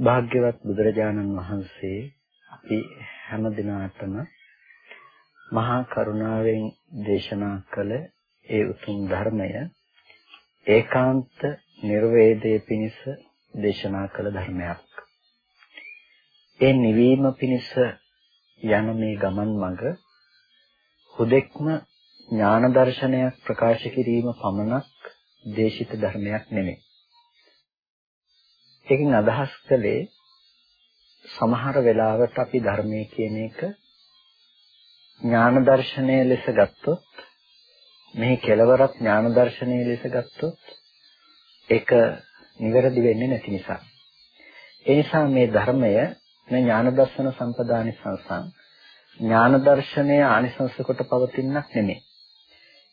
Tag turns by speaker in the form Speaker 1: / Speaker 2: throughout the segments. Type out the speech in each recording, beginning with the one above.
Speaker 1: භාග්‍යවත් බුදුරජාණන් වහන්සේ අපි හැම දිනාටම මහා කරුණාවෙන් දේශනා කළ ඒ උතුම් ධර්මය ඒකාන්ත නිර්වේදයේ පිණිස දේශනා කළ ධර්මයක්. ඒ නිවීම පිණිස යන මේ ගමන් මඟ හුදෙක්ම ඥාන දර්ශනයක් ප්‍රකාශ කිරීම පමණක් දේශිත ධර්මයක් නෙමෙයි. ඒකෙන් අදහස් කළේ සමහර වෙලාවට අපි ධර්මයේ කියන එක ඥාන දර්ශනය ලෙස ගත්තොත් මේ කෙලවරක් ඥාන දර්ශනය ලෙස ගත්තොත් ඒක නිවැරදි වෙන්නේ නැති නිසා. ඒ නිසා මේ ධර්මය මේ ඥාන දර්ශන සම්පදානි සංසං ඥාන දර්ශනය ආනිසංස කොට පවතිනක් නෙමෙයි.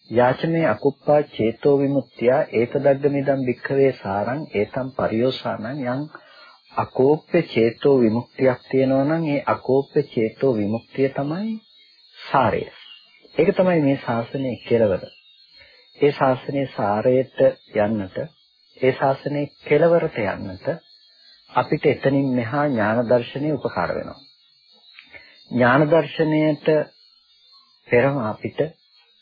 Speaker 1: යාචමේ අකුප්පා චේතෝ විමුක්තිය ඒතදග්ගමිදම් වික්ඛවේ සාරං ඒතම් පරියෝසානං යං අකෝප්‍ය චේතෝ විමුක්තියක් තියෙනවා නම් ඒ අකෝප්‍ය චේතෝ විමුක්තිය තමයි සාරය. ඒක තමයි මේ ශාසනයේ කෙලවර. ඒ ශාසනයේ සාරයට යන්නට, ඒ ශාසනයේ කෙලවරට යන්නට අපිට එතනින් මෙහා ඥාන දර්ශනය උපකාර වෙනවා. ඥාන දර්ශනයට පෙරම අපිට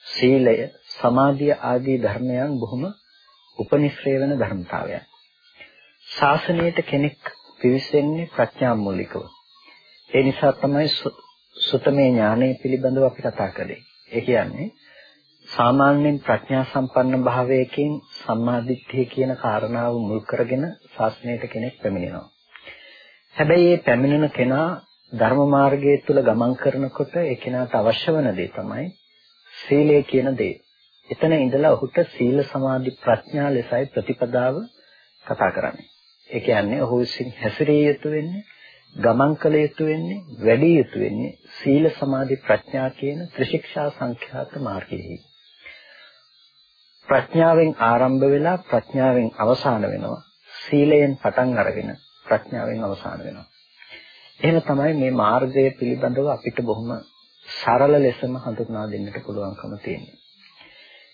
Speaker 1: සීලය, සමාධිය ආදී ධර්මයන් බොහොම උපනිශ්‍රේ වෙන ධර්මතාවයන්. ශාසනයට කෙනෙක් පිවිසෙන්නේ ප්‍රඥා මූලිකව. ඒ නිසා තමයි සුතමේ ඥානය පිළිබඳව අපි කතා කළේ. ඒ කියන්නේ සාමාන්‍යයෙන් ප්‍රඥා සම්පන්න භාවයකින් සම්මාදිට්ඨිය කියන කාරණාව මුල් කරගෙන ශාස්ත්‍රයට කෙනෙක් පැමිණෙනවා. හැබැයි මේ පැමිණෙන කෙනා ධර්ම මාර්ගයේ තුල ගමන් කරනකොට ඒ කෙනාට අවශ්‍ය වන දේ තමයි සීලය කියන දේ. එතන ඉඳලා ඔහුට සීල සමාධි ප්‍රඥා ලෙසයි ප්‍රතිපදාව කතා කරන්නේ. ඒ කියන්නේ ඔහු විසින් හැසිරිය යුතු වෙන්නේ, ගමන් කළ යුතු වෙන්නේ, වැඩි යුතු වෙන්නේ සීල සමාධි ප්‍රඥා කියන ත්‍රිශික්ෂා සංඛ්‍යාත මාර්ගයේහි. ප්‍රඥාවෙන් ආරම්භ වෙලා ප්‍රඥාවෙන් අවසාන වෙනවා. සීලයෙන් පටන් අරගෙන ප්‍රඥාවෙන් අවසාන වෙනවා. එහෙම තමයි මේ මාර්ගය පිළිබඳව අපිට බොහොම සරල ලෙසම හඳුන්වා දෙන්නට පුළුවන්කම තියෙනවා.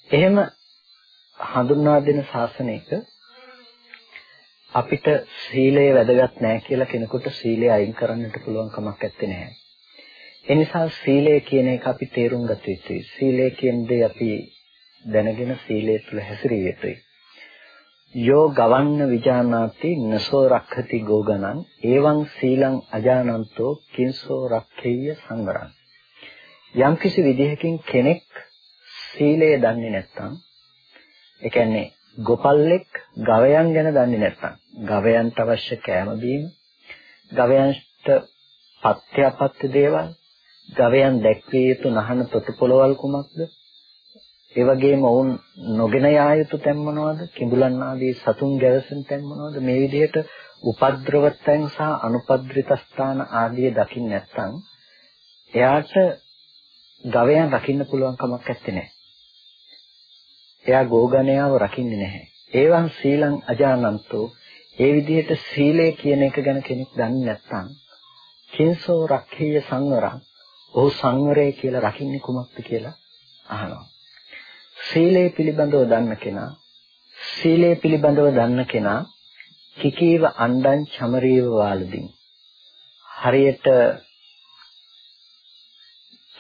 Speaker 1: එහෙම හඳුන්වා දෙන ශාසනයක අපිට සීලය වැදගත් නැහැ කියලා කෙනෙකුට සීලය අයින් කරන්නට පුළුවන් කමක් නැත්තේ. ඒ නිසා සීලය කියන එක අපි තේරුම් ගත යුතුයි. සීලය කියන දේ අපි දැනගෙන සීලය තුළ හැසිරිය යුතුයි. යෝ ගවන්න විජානාති නසෝ රක්ඛති ගෝගණං එවං සීලං අජානන්තෝ කිංසෝ රක්ඛේය සංවරං යම්කිසි විදිහකින් කෙනෙක් සීලය දන්නේ නැත්නම් ඒ කියන්නේ ගොපල්ලෙක් ගවයන් ගැන දන්නේ නැත්නම් ගවයන්ට අවශ්‍ය කෑම බීම ගවයන්ට පත්‍යපත්‍ය දේවල් ගවයන් දැක්විය යුතු නහන තොටුපළවල් කුමක්ද? ඒ වගේම වුන් නොගෙන යා යුතු තැන් මොනවද? කිඹුලන් ආදී සතුන් ගැවසෙන තැන් මොනවද? මේ විදිහට උපද්‍රවතයන් සහ අනුපද්‍රිත ස්ථාන ආදී දකින්න නැත්නම් එයාට ගවයන් රකින්න පුළුවන් කමක් නැත්තේ. එයා ගෝගණයාව රකින්නේ නැහැ. ඒවන් සීලං අජානන්තෝ ඒ විදිහට සීලය කියන එක ගැන කෙනෙක් දන්නේ නැත්නම් කිංසෝ රක්ඛේය සංවරං ඔහු සංවරය කියලා රකින්නේ කුමක්ද කියලා අහනවා. සීලය පිළිබඳව දන්න කෙනා සීලය පිළිබඳව දන්න කෙනා කිකීව අණ්ඩං චමරීව වාලදින් හරියට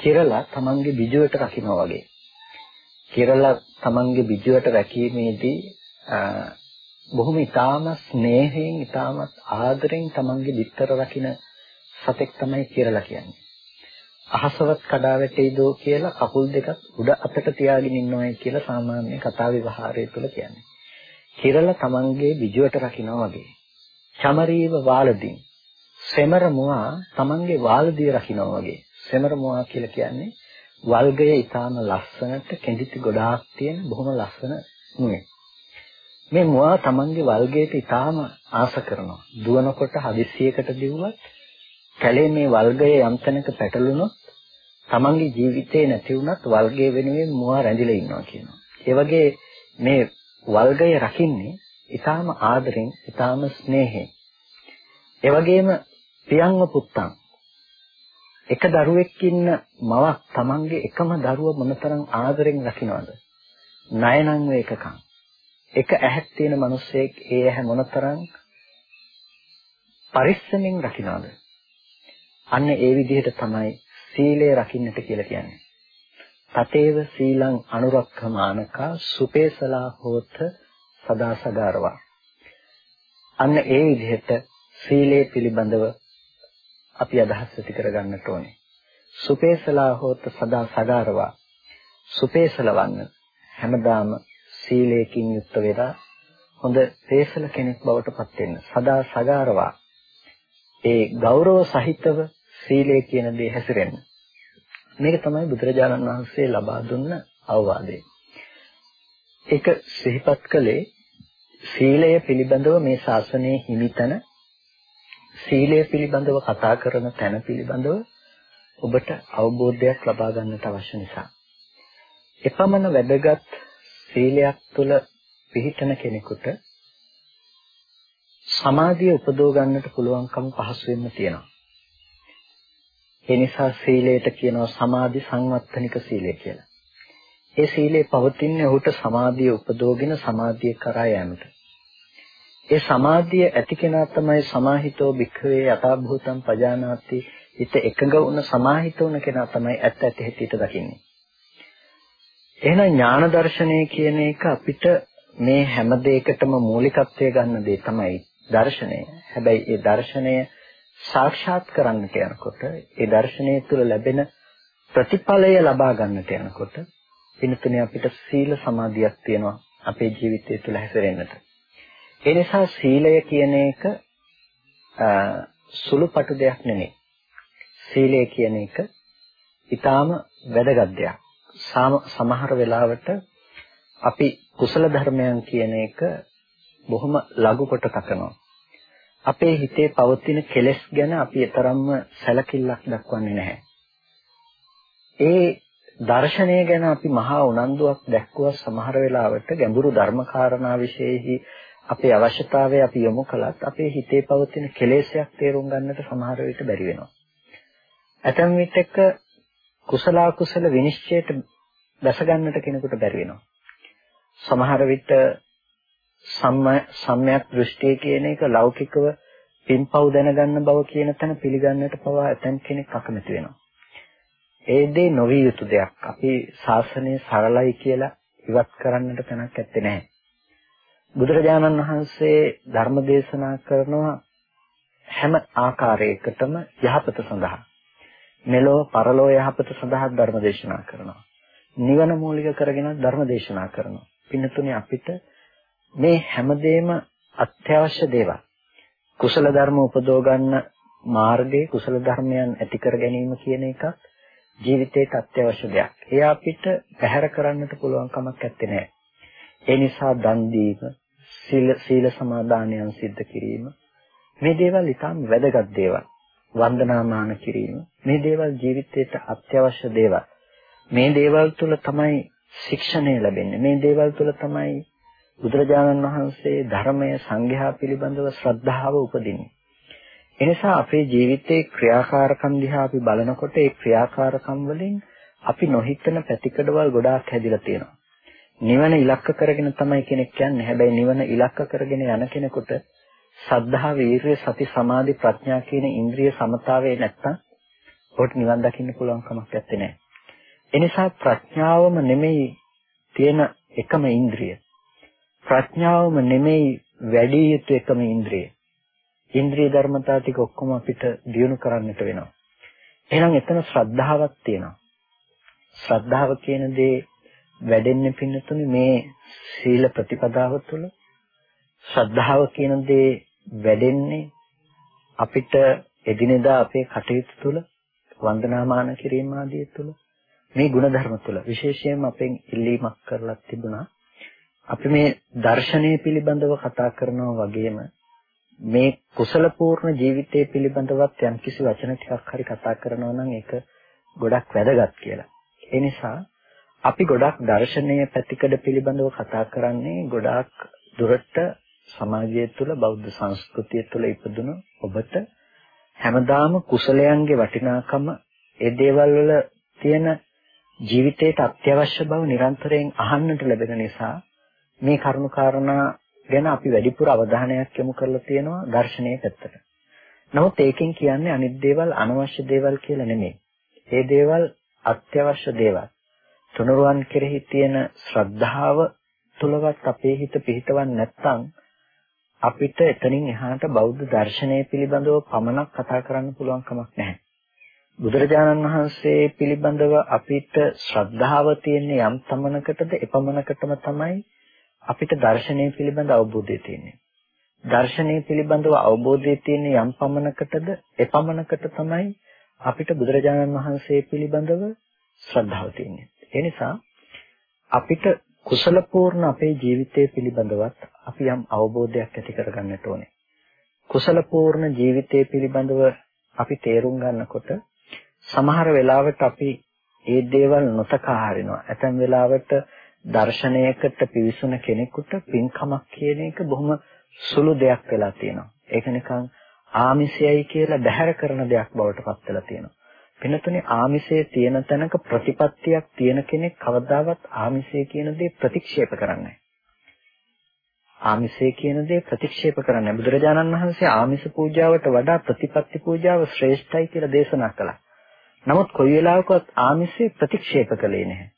Speaker 1: කෙරලා තමන්ගේ බිජුවට රකින්නවා වගේ. කෙරලා තමන්ගේ බිජුවට රැකීමේදී බොහොම ඊටාම ස්නේහයෙන් ඊටාමත් ආදරෙන් තමන්ගේ විතර රකින්න සතෙක් තමයි කෙරලා කියන්නේ. අහසවත් කඩා වැටෙයිදෝ කියලා කකුල් දෙකක් උඩ අතට තියාගෙන ඉන්නවයි කියලා සාමාන්‍ය කතා විවහාරය තුළ කියන්නේ. කෙරලා තමන්ගේ බිජුවට රකින්නවා වගේ. චමරීව වාලදීන් සෙමර මුවා තමන්ගේ වාලදිය රකින්නවා වගේ. සෙමර මුවා කියලා කියන්නේ වල්ගය ඊටාම ලස්සනට කෙඳිති ගොඩාක් තියෙන බොහොම ලස්සන මුවේ. මේ මුවා තමන්ගේ වල්ගයට ඊටාම ආස කරනවා. දුවනකොට හදිස්සියකට දිව්වත් කැලේ මේ වල්ගය යම් තැනක පැටලුනොත් තමන්ගේ ජීවිතේ නැති වුණත් වල්ගය වෙනුවෙන් මුවා රැඳිලා ඉන්නවා කියනවා. ඒ වගේ මේ වල්ගය රකින්නේ ඊටාම ආදරෙන්, ඊටාම ස්නේහයෙන්. ඒ වගේම පියංව පුත්තන් එක දරුවෙක් ඉන්න මවක් තමන්ගේ එකම දරුව මොනතරම් ආදරෙන් රකින්නවද? නයනං වේකකම්. එක ඇහක් තියෙන මිනිස්සෙක් ඒ ඇහැ මොනතරම් පරිස්සමෙන් රකින්නවද? අන්න ඒ විදිහට තමයි සීලය රකින්නට කියලා කියන්නේ. තතේව සීලං අනුරක්ඛමානකා සුපේසලා හෝත සදාසගාරවා. අන්න ඒ විදිහට සීලය පිළිබඳව අපි අදහස් ඇති කරගන්නට ඕනේ. සුපේසලා හෝත සදා සගාරවා. සුපේසලවන්න හැමදාම සීලයෙන් යුක්ත වෙලා හොඳ පේසල කෙනෙක් බවට පත් වෙන්න. සදා සගාරවා. ඒ ගෞරව සහිතව සීලය කියන දේ හැසිරෙන්න. මේක තමයි බුදුරජාණන් වහන්සේ ලබා දුන්න අවවාදය. ඒක සිහිපත් කළේ සීලය පිළිබඳව මේ ශාසනයේ හිමිතන සීලය පිළිබඳව කතා කරන තැන පිළිබඳව ඔබට අවබෝධයක් ලබා ගන්නට අවශ්‍ය නිසා. එපමණ වැදගත් සීලයක් තුළ පිහිටන කෙනෙකුට සමාධිය උපදව ගන්නට පුළුවන්කම පහසුවෙන්ම තියෙනවා. ඒ නිසා සීලයට කියනවා සමාධි සංවත්තනික සීලය කියලා. ඒ සීලේ පවතින්නේ ඔහුට සමාධිය උපදෝගෙන සමාධිය කරා යෑමට. ඒ සමාධිය ඇති කෙනා තමයි සමාහිතෝ භික්ඛවේ යථාභූතං පජානාති හිත එකඟ වුණ සමාහිත වුණ කෙනා තමයි ඇත්ත ඇති හැටියට දකින්නේ. එහෙනම් ඥාන දර්ශනය කියන එක අපිට මේ හැම දෙයකටම මූලිකත්වය ගන්න දේ තමයි දර්ශනය. හැබැයි ඒ දර්ශනය සාක්ෂාත් කරන්නට යනකොට ඒ දර්ශනය තුළ ලැබෙන ප්‍රතිඵලය ලබා ගන්නට යනකොට පින්තුනේ අපිට සීල සමාධියක් තියෙනවා අපේ ජීවිතය තුළ හැසිරෙන්නට. ඒ නිසා සීලය කියන එක සුළුපටු දෙයක් නෙමෙයි. සීලය කියන එක ඊටාම වැදගත් දෙයක්. සමහර වෙලාවට අපි කුසල ධර්මයන් කියන එක බොහොම ලඝු කොට තකනවා. අපේ හිතේ පවතින කෙලෙස් ගැන අපි තරම්ම සැලකිල්ලක් දක්වන්නේ නැහැ. ඒ දර්ශනය ගැන අපි මහා උනන්දුවක් දැක්වුවා සමහර වෙලාවට ගැඹුරු ධර්මකාරණා විශේෂෙහි අපේ අවශ්‍යතාවය අපි යොමු කළත් අපේ හිතේ පවතින කෙලෙසයක් තේරුම් ගන්නට සමහර විට බැරි වෙනවා. ඇතැම් විටක කුසල අකුසල විනිශ්චයට දැස ගන්නට කෙනෙකුට බැරි වෙනවා. සමහර විට සම්මයක් දෘෂ්ටිය කියන එක ලෞකිකව පින්පව් දැනගන්න බව කියන තැන පිළිගන්නට පවා ඇතැම් කෙනෙක් අකමැති වෙනවා. ඒ දේ නොවිය යුතු දෙයක්. අපි ශාසනය සරලයි කියලා ඉවත් කරන්නට තැනක් ඇත්තේ නැහැ. බුදුරජාණන් වහන්සේ ධර්ම දේශනා කරනවා හැම ආකාරයකටම යහපත සඳහා මෙලොව පරලොව යහපත සඳහා ධර්ම දේශනා කරනවා. නිවන මූලික කරගෙන ධර්ම දේශනා කරනවා. පින්නතුනේ අපිට මේ හැමදේම අත්‍යවශ්‍ය දේවල්. කුසල ධර්ම උපදව ගන්න මාර්ගයේ කුසල ධර්මයන් ඇති කර ගැනීම කියන එකත් ජීවිතේට අත්‍යවශ්‍ය දෙයක්. ඒ අපිට පැහැර කරන්නට පුළුවන් කමක් නැත්තේ. ඒ නිසා දන් දීම, සීල සීල සමාදානයන් සිද්ධ කිරීම මේ දේවල් ඊටම වැදගත් දේවල්. වන්දනාමාන කිරීම මේ දේවල් ජීවිතේට අත්‍යවශ්‍ය දේවල්. මේ දේවල් තුළ තමයි ශික්ෂණය ලැබෙන්නේ. මේ දේවල් තුළ තමයි බුදුරජාණන් වහන්සේ ධර්මය සංඝයා පිළිබඳව ශ්‍රද්ධාව උපදින්නේ. එනිසා අපේ ජීවිතයේ ක්‍රියාකාරකම් දිහා අපි බලනකොට ඒ ක්‍රියාකාරකම් වලින් අපි නොහිතන පැතිකඩවල් ගොඩාක් හැදිලා තියෙනවා. නිවන ඉලක්ක කරගෙන තමයි කෙනෙක් යන්නේ. හැබැයි නිවන ඉලක්ක කරගෙන යන කෙනෙකුට සද්ධා, වීරිය, සති, සමාධි, ප්‍රඥා කියන ඉන්ද්‍රිය සමතාවයේ නැත්තම් ඔහුට නිවන් දකින්න පුළුවන් කමක් නැත්තේ. එනිසා ප්‍රඥාවම නෙමෙයි තියෙන එකම ඉන්ද්‍රිය. ප්‍රඥාවම නෙමෙයි වැඩි යුතු එකම ඉන්ද්‍රිය. ඉන්ද්‍රිය ධර්මතා ටික ඔක්කොම අපිට දියුණු කරන්නට වෙනවා. එහෙනම් එතන ශ්‍රද්ධාවක් තියෙනවා. ශ්‍රද්ධාව කියන දේ වැඩෙන්නේ පින්නතුනේ මේ සීල ප්‍රතිපදාව තුළ. ශ්‍රද්ධාව කියන දේ වැඩෙන්නේ අපිට එදිනෙදා අපේ කටයුතු තුළ වන්දනාමාන කිරීම ආදී තුළ. මේ ಗುಣධර්ම තුළ විශේෂයෙන්ම අපෙන් ඉල්ලීමක් කරලා තිබුණා. අපි මේ දර්ශනය පිළිබඳව කතා කරනවා වගේම මේ කුසල පූර්ණ ජීවිතය පිළිබඳවත් යම්කිසි වචන ටිකක් හරි කතා කරනවා නම් ඒක ගොඩක් වැදගත් කියලා. ඒ නිසා අපි ගොඩක් දර්ශනීය පැතිකඩ පිළිබඳව කතා කරන්නේ ගොඩාක් දුරට සමාජය තුළ බෞද්ධ සංස්කෘතිය තුළ ඉපදුණු ඔබට හැමදාම කුසලයන්ගේ වටිනාකම ඒ දේවල් වල තියෙන ජීවිතයට අත්‍යවශ්‍ය බව නිරන්තරයෙන් අහන්නට ලැබෙන නිසා මේ කරුණු කාරණා ගැන අපි වැඩිපුර අවධානයක් යොමු කරලා තියෙනවා දර්ශනීය පැත්තට. නමුත් ඒකෙන් කියන්නේ අනිත් දේවල් අනවශ්‍ය දේවල් කියලා නෙමෙයි. ඒ දේවල් අත්‍යවශ්‍ය දේවල්. තුනුරුවන් කෙරෙහි තියෙන ශ්‍රද්ධාව තුලවත් අපේ හිත පිහිටවන්නේ නැත්නම් අපිට එතනින් එහාට බෞද්ධ දර්ශනය පිළිබඳව පමණක් කතා කරන්න පුළුවන් කමක් නැහැ. බුදුරජාණන් වහන්සේ පිළිබඳව අපිට ශ්‍රද්ධාව තියෙන යම් තමනකටද එපමණකටම තමයි අපිට දර්ශනය පිළිබඳ අවබෝධය තියෙන්නේ. දර්ශනය පිළිබඳව අවබෝධය තියෙන යම් පමණකටද එපමණකට තමයි අපිට බුදුරජාණන් වහන්සේ පිළිබඳව ශ්‍රද්ධාව තියෙන්නේ. ඒ නිසා අපිට කුසල පූර්ණ අපේ ජීවිතය පිළිබඳවත් අපි යම් අවබෝධයක් ඇති කරගන්නට ඕනේ. කුසල පූර්ණ ජීවිතය පිළිබඳව අපි තේරුම් ගන්නකොට සමහර වෙලාවට අපි ඒ දේවල් නොතකා හරිනවා. ඇතැම් වෙලාවට දර්ශනයකට පිවිසුන කෙනෙකුට පින්කමක් කියන එක බොහොම සුළු දෙයක් වෙලා තියෙනවා. ඒක නිකන් ආමිසයයි කියලා බැහැර කරන දෙයක් බවට පත් වෙලා තියෙනවා. වෙනතුනේ ආමිෂයේ තියෙන තැනක ප්‍රතිපත්තියක් තියෙන කෙනෙක් කවදාවත් ආමිෂය කියන දේ ප්‍රතික්ෂේප කරන්නේ ආමිෂය කියන දේ ප්‍රතික්ෂේප කරන්නේ බුදුරජාණන් වහන්සේ ආමිෂ පූජාවට වඩා ප්‍රතිපත්ති පූජාව ශ්‍රේෂ්ඨයි කියලා දේශනා කළා. නමුත් කොයි වෙලාවකවත් ආමිෂය ප්‍රතික්ෂේප කළේ නැහැ.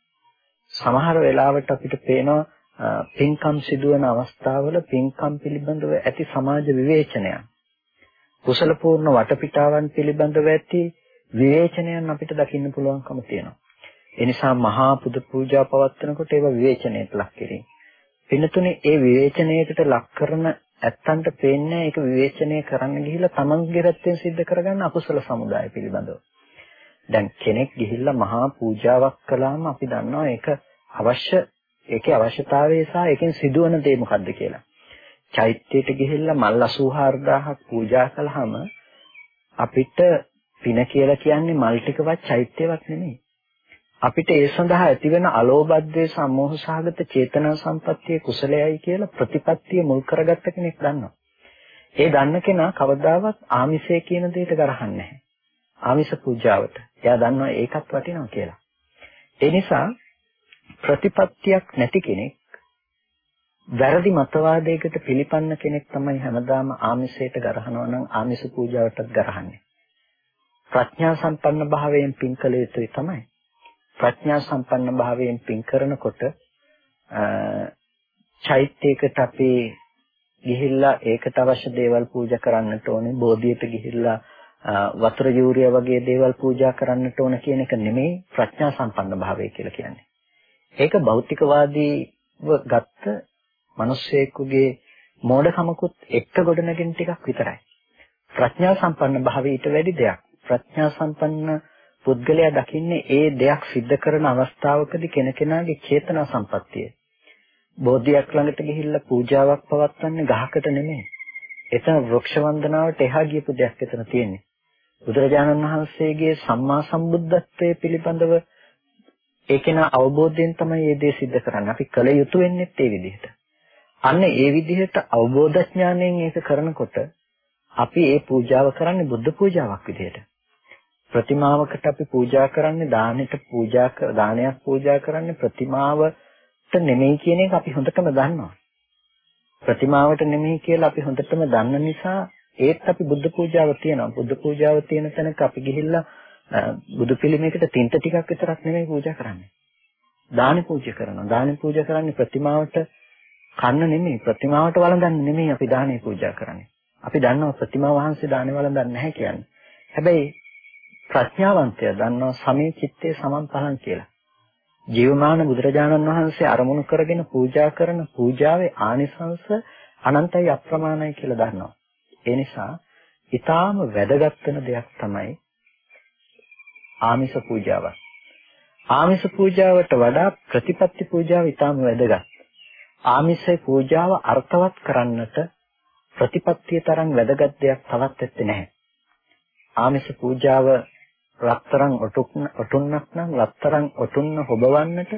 Speaker 1: සමහර වෙලාවට අපිට පේනවා පින්කම් සිදුවන අවස්ථාවල පින්කම් පිළිබඳව ඇති සමාජ විවේචනයන් කුසල පූර්ණ වටපිටාවන් පිළිබඳව ඇති විවේචනයන් අපිට දකින්න පුළුවන්කම තියෙනවා. ඒ නිසා මහා පුද පූජා පවත්වනකොට ඒවා විවේචනයට ලක් කිරීම. පින්නතුනේ ඒ විවේචනයකට ලක් කරන ඇත්තන්ට පේන්නේ ඒක විවේචනය කරන්න ගිහිල්ලා තමන්ගේ රැත්තෙන් සිද්ධ කරගන්න අකුසල සමුදාය පිළිබඳව. දැන් කෙනෙක් ගිහිල්ලා මහා පූජාවක් කළාම අපි දන්නවා ඒක අවශ්‍ය ඒකේ අවශ්‍යතාවය සහ ඒකෙන් සිදුවන දේ මොකද්ද කියලා. චෛත්‍යයට ගිහිල්ලා මල් 84000ක් පූජා කළාම අපිට පින කියලා කියන්නේ මල් ටිකවත් චෛත්‍යයක් නෙමෙයි. අපිට ඒ සඳහා ඇතිවෙන අලෝභද්වේ සම්මෝහ සහගත චේතනා සම්පත්තියේ කුසලයයි කියලා ප්‍රතිපත්තිය මුල් කරගත්ත කෙනෙක් දන්නවා. ඒ දන්න කෙනා කවදාවත් ආමිෂය කියන දෙයට ගරහන්නේ නැහැ. ආමිෂ පූජාවට. එයා දන්නවා ඒකත් වටිනවා කියලා. ඒ නිසා ප්‍රතිපත්තියක් නැති කෙනෙක් වැරදි මතවාදයකට පිළිපන්න කෙනෙක් තමයි හැමදාම ආමිෂයට ගරහනවා නම් ආමිෂ පූජාවටත් ගරහන්නේ. ප්‍රඥා සම්පන්න භාවයෙන් පින් කළ යුතුයි තමයි. ප්‍රඥා සම්පන්න භාවයෙන් පින් කරනකොට චෛත්‍යයකට අපි ගිහිල්ලා ඒකට අවශ්‍ය දේවල් පූජා කරන්නට ඕනේ. බෝධියට ගිහිල්ලා වතුර යූරිය වගේ දේවල් පූජා කරන්නට ඕන කියන එක නෙමෙයි ප්‍රඥා සම්පන්න භාවය කියලා කියන්නේ. ඒක භෞතිකවාදීව ගත්ත මිනිස්සෙකුගේ මෝඩකමකුත් එක්ක ගොඩනගෙන ටිකක් විතරයි. ප්‍රඥා සම්පන්න භාවය ඊට වැඩි දෙයක්. ප්‍රඥා සම්පන්න පුද්ගලයා දකින්නේ ඒ දෙයක් සිද්ධ කරන අවස්ථාවකදී කෙනකෙනාගේ චේතනා සම්පත්තිය. බෝධියක් ළඟට ගිහිල්ලා පූජාවක් පවත්වන්නේ ගහකට නෙමෙයි. එතන වෘක්ෂ වන්දනාවට එහා ගියපු දෙයක් එතන තියෙන්නේ. බුදුරජාණන් වහන්සේගේ සම්මා සම්බුද්ධත්වයේ පිළිබඳව ඒකේන අවබෝධයෙන් තමයි මේ දේ සිද්ධ කරන්නේ. අපි කල යුතු වෙන්නේ ඒ විදිහට. අන්න ඒ විදිහට අවබෝධ ඥාණයෙන් ඒක කරනකොට අපි ඒ පූජාව කරන්නේ බුද්ධ පූජාවක් විදිහට. ප්‍රතිමාවකට අපි පූජා කරන්නේ දානෙට පූජා කර දානයක් පූජා කරන්නේ ප්‍රතිමාවට නෙමෙයි කියන එක අපි හොඳටම දන්නවා. ප්‍රතිමාවට නෙමෙයි කියලා අපි හොඳටම දන්න නිසා ඒත් අපි බුද්ධ පූජාව තියනවා. බුද්ධ පූජාව තියෙන තැනක අපි ගිහිල්ලා බුදු පිළිමයකට තින්ත ටිකක් විතරක් නෙමෙයි පූජා කරන්නේ. දානි පූජා කරනවා. දානි පූජා කරන්නේ ප්‍රතිමාවට කන්න නෙමෙයි ප්‍රතිමාවට වළඳන්න නෙමෙයි අපි දානේ පූජා කරන්නේ. අපි දන්නවා ප්‍රතිමා වහන්සේ දානේ වළඳන්නේ නැහැ කියන්නේ. හැබැයි ප්‍රඥාවන්තය දන්නවා සමේ චිත්තේ සමන්පහන් කියලා. ජීවමාන බුදුරජාණන් වහන්සේ අරමුණු කරගෙන පූජා කරන පූජාවේ ආනිසංස අනන්තයි අප්‍රමාණයි කියලා දන්නවා. ඒ නිසා ඊටාම වැදගත් වෙන දෙයක් තමයි ආමිෂ පූජාව. ආමිෂ පූජාවට වඩා ප්‍රතිපත්ති පූජාව ඊටාම වැදගත්. ආමිෂ පූජාව අර්ථවත් කරන්නට ප්‍රතිපත්තිය තරම් වැදගත් දෙයක් තවත් ඇත්තේ නැහැ. ආමිෂ පූජාව රත්තරන් ඔටුන්නක් නම් රත්තරන් ඔටුන්න හොබවන්නට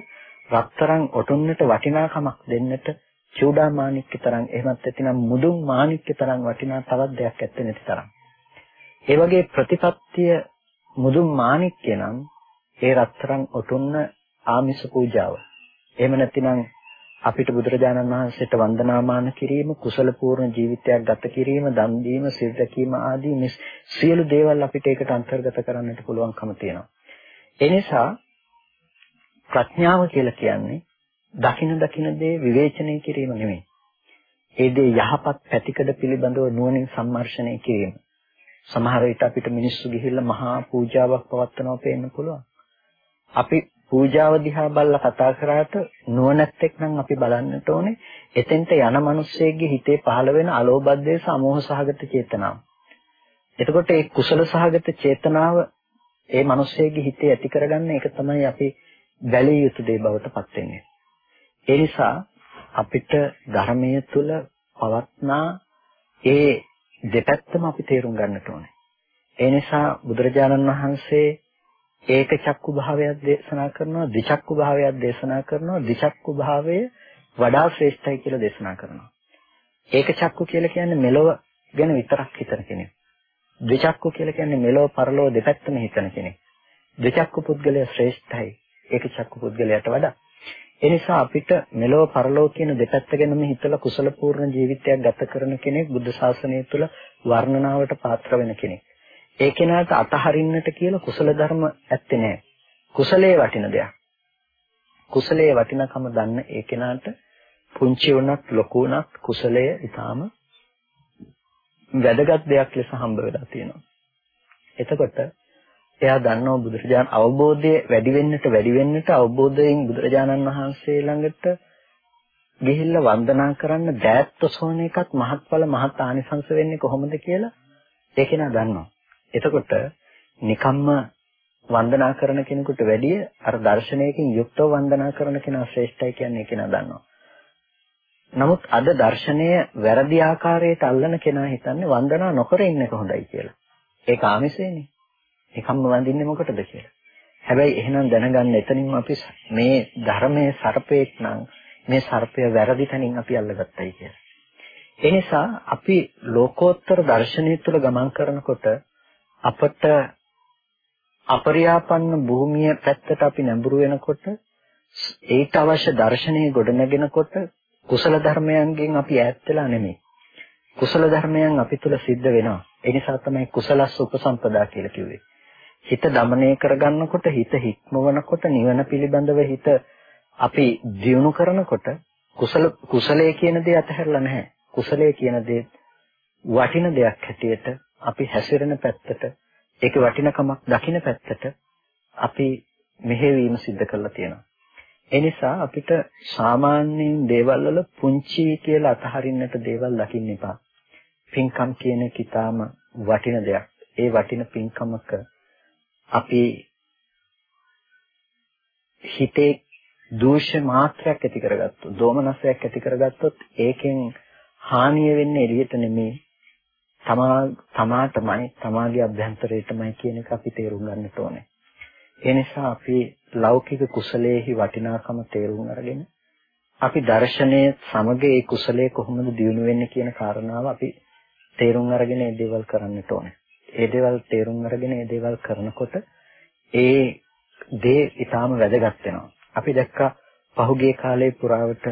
Speaker 1: රත්තරන් ඔටුන්නට වටිනාකමක් දෙන්නට චූඩා මාණික්ක තරම් එහෙමත් නැතිනම් මුදුන් මාණික්ක තරම් වටිනා තවත් දෙයක් ඇත්තේ නැති තරම්. ඒ වගේ ප්‍රතිපත්තිය මුදුන් මාණික්ක නම් ඒ රත්තරන් ඔටුන්න ආමිෂ පූජාව. එහෙම නැතිනම් අපිට බුදුරජාණන් වහන්සේට වන්දනාමාන කිරීම, කුසල පූර්ණ ජීවිතයක් ගත කිරීම, දන් දීම, සිල් රැකීම ආදී මේ සියලු දේවල් අපිට ඒකට අන්තර්ගත කරන්නට පුළුවන්කම තියෙනවා. ඒ නිසා ප්‍රඥාව කියලා කියන්නේ දකින දකින දේ විවේචනය කිරීම නෙමෙයි. ඒ දේ යහපත් පැතිකඩ පිළිබඳව නුවණින් සම්මර්ෂණය කිරීම. සමහර විට අපිට මිනිස්සු ගිහිල්ලා මහා පූජාවක් පවත්වනවා පේන්න පුළුවන්. අපි පූජාව දිහා බලලා කතා කරාට නුවණැත්තෙක් නම් අපි බලන්නට ඕනේ එතෙන්ට යන මිනිස්සෙගේ හිතේ පහළ වෙන අලෝභද්දේ සමෝහ සහගත චේතනාව. එතකොට ඒ කුසල සහගත චේතනාව ඒ මිනිස්සෙගේ හිතේ ඇති කරගන්න එක තමයි අපි බැලිය යුතු දේ බවට පත් වෙන්නේ. ඒ නිසා අපිට ධර්මයේ තුල පවත්නා ඒ දෙපැත්තම අපි තේරුම් ගන්නට ඕනේ. ඒ නිසා බුදුරජාණන් වහන්සේ ඒක චක්කු භාවයක් දේශනා කරනවා දිචක්කු භාවයක් දේශනා කරනවා දිචක්කු භාවය වඩා ශ්‍රේෂ්ඨයි කියලා දේශනා කරනවා. ඒක චක්කු කියලා කියන්නේ මෙලොව ගැන විතරක් හිතන කෙනෙක්. දිචක්කු කියලා කියන්නේ මෙලොව පරලොව දෙපැත්තම හිතන කෙනෙක්. දිචක්කු පුද්ගලයා ශ්‍රේෂ්ඨයි. ඒක චක්කු පුද්ගලයාට වඩා. ඒ නිසා අපිට මෙලොව පරලොව කියන දෙපැත්ත ගැනම හිතලා කුසල පූර්ණ ජීවිතයක් ගත කරන කෙනෙක් බුද්ධ ශාසනය තුළ වර්ණනාවට පාත්‍ර වෙන කෙනෙක්. ඒ කෙනාට අතහරින්නට කියලා කුසල ධර්ම ඇත්තේ නැහැ. කුසලයේ වටින දෙයක්. කුසලයේ වටිනකම දන්න ඒ කෙනාට පුංචි වුණත් ලොකු වුණත් කුසලය ඊටාම වැදගත් දෙයක් ලෙස හම්බ වෙලා තියෙනවා. එතකොට එයා දන්නවා බුදුරජාණන් අවබෝධය වැඩි වෙන්නට වැඩි වෙන්නට අවබෝධයෙන් බුදුරජාණන් වහන්සේ ළඟට ගිහිල්ලා වන්දනා කරන්න දෑත් ඔසවන එකත් මහත්ඵල මහත් ආනිසංස වෙන්නේ කොහොමද කියලා ඒක නා දන්නවා. එතකොට නිකම්ම වන්දනා කරන කෙනෙකුට වැඩිය අර දර්ශනයකින් යුක්තව වන්දනා කරන කෙනා ශ්‍රේෂ්ඨයි කියන්නේ කෙනා දන්නවා. නමුත් අද දර්ශනය වැරදි ආකාරයට අල්ලන කෙනා හිතන්නේ වන්දනා නොකර ඉන්න එක හොඳයි කියලා. ඒක ආමිසේනේ. නිකම්ම වඳින්නේ මොකටද කියලා. හැබැයි එහෙනම් දැනගන්න එතනින්ම අපි මේ ධර්මයේ සර්පේක් නම් මේ සර්පය වැරදි තැනින් අපි අල්ලගත්තයි කියලා. ඒ නිසා අපි ලෝකෝත්තර දර්ශනය තුළ ගමන් කරනකොට අපට අපරියාපන්න භූමිය පැත්තට අපි නැඹුරු වෙනකොට ඒට අවශ්‍ය දර්ශනීය ගොඩනගෙනකොට කුසල ධර්මයන්ගෙන් අපි ඈත් වෙලා නෙමෙයි. කුසල ධර්මයන් අපි තුල සිද්ධ වෙනවා. ඒ නිසා තමයි කුසලස් උපසම්පදා කියලා කිව්වේ. හිත দমনය කරගන්නකොට හිත හික්මවනකොට නිවන පිළිබඳව හිත අපි දියුණු කරනකොට කුසල කුසලයේ කියන දේ අතහැරලා නැහැ. කුසලයේ කියන දේ වටින දෙයක් හැටියට අපි හැසිරෙන පැත්තට ඒකේ වටිනකමක් දකින පැත්තට අපි මෙහෙවීම සිද්ධ කරලා තියෙනවා. ඒ නිසා අපිට සාමාන්‍යයෙන් දේවල් වල පුංචි කියලා අතහරින්නට දේවල් දකින්න එපා. පින්කම් කියන එක ඊටාම වටින දෙයක්. ඒ වටින පින්කමක අපි හිතේ දෝෂ මාත්‍රයක් ඇති කරගත්තොත්, දෝමනසයක් ඇති කරගත්තොත් ඒකෙන් හානිය වෙන්නේ එළියට නෙමෙයි තමා තමාටමයි තමාගේ අභ්‍යන්තරයටමයි කියන එක අපි තේරුම් ගන්නට ඕනේ. ඒ නිසා අපි ලෞකික කුසලයේහි වටිනාකම තේරුම් අරගෙන අපි දර්ශනයේ සමග ඒ කුසලයේ කොහොමද දියුණු වෙන්නේ කියන කාරණාව අපි තේරුම් අරගෙන ඒ දේවල් කරන්නට ඕනේ. ඒ දේවල් තේරුම් අරගෙන ඒ දේවල් කරනකොට ඒ දේ ඊටාම වැදගත් වෙනවා. අපි දැක්කා පහුගිය කාලේ පුරාවට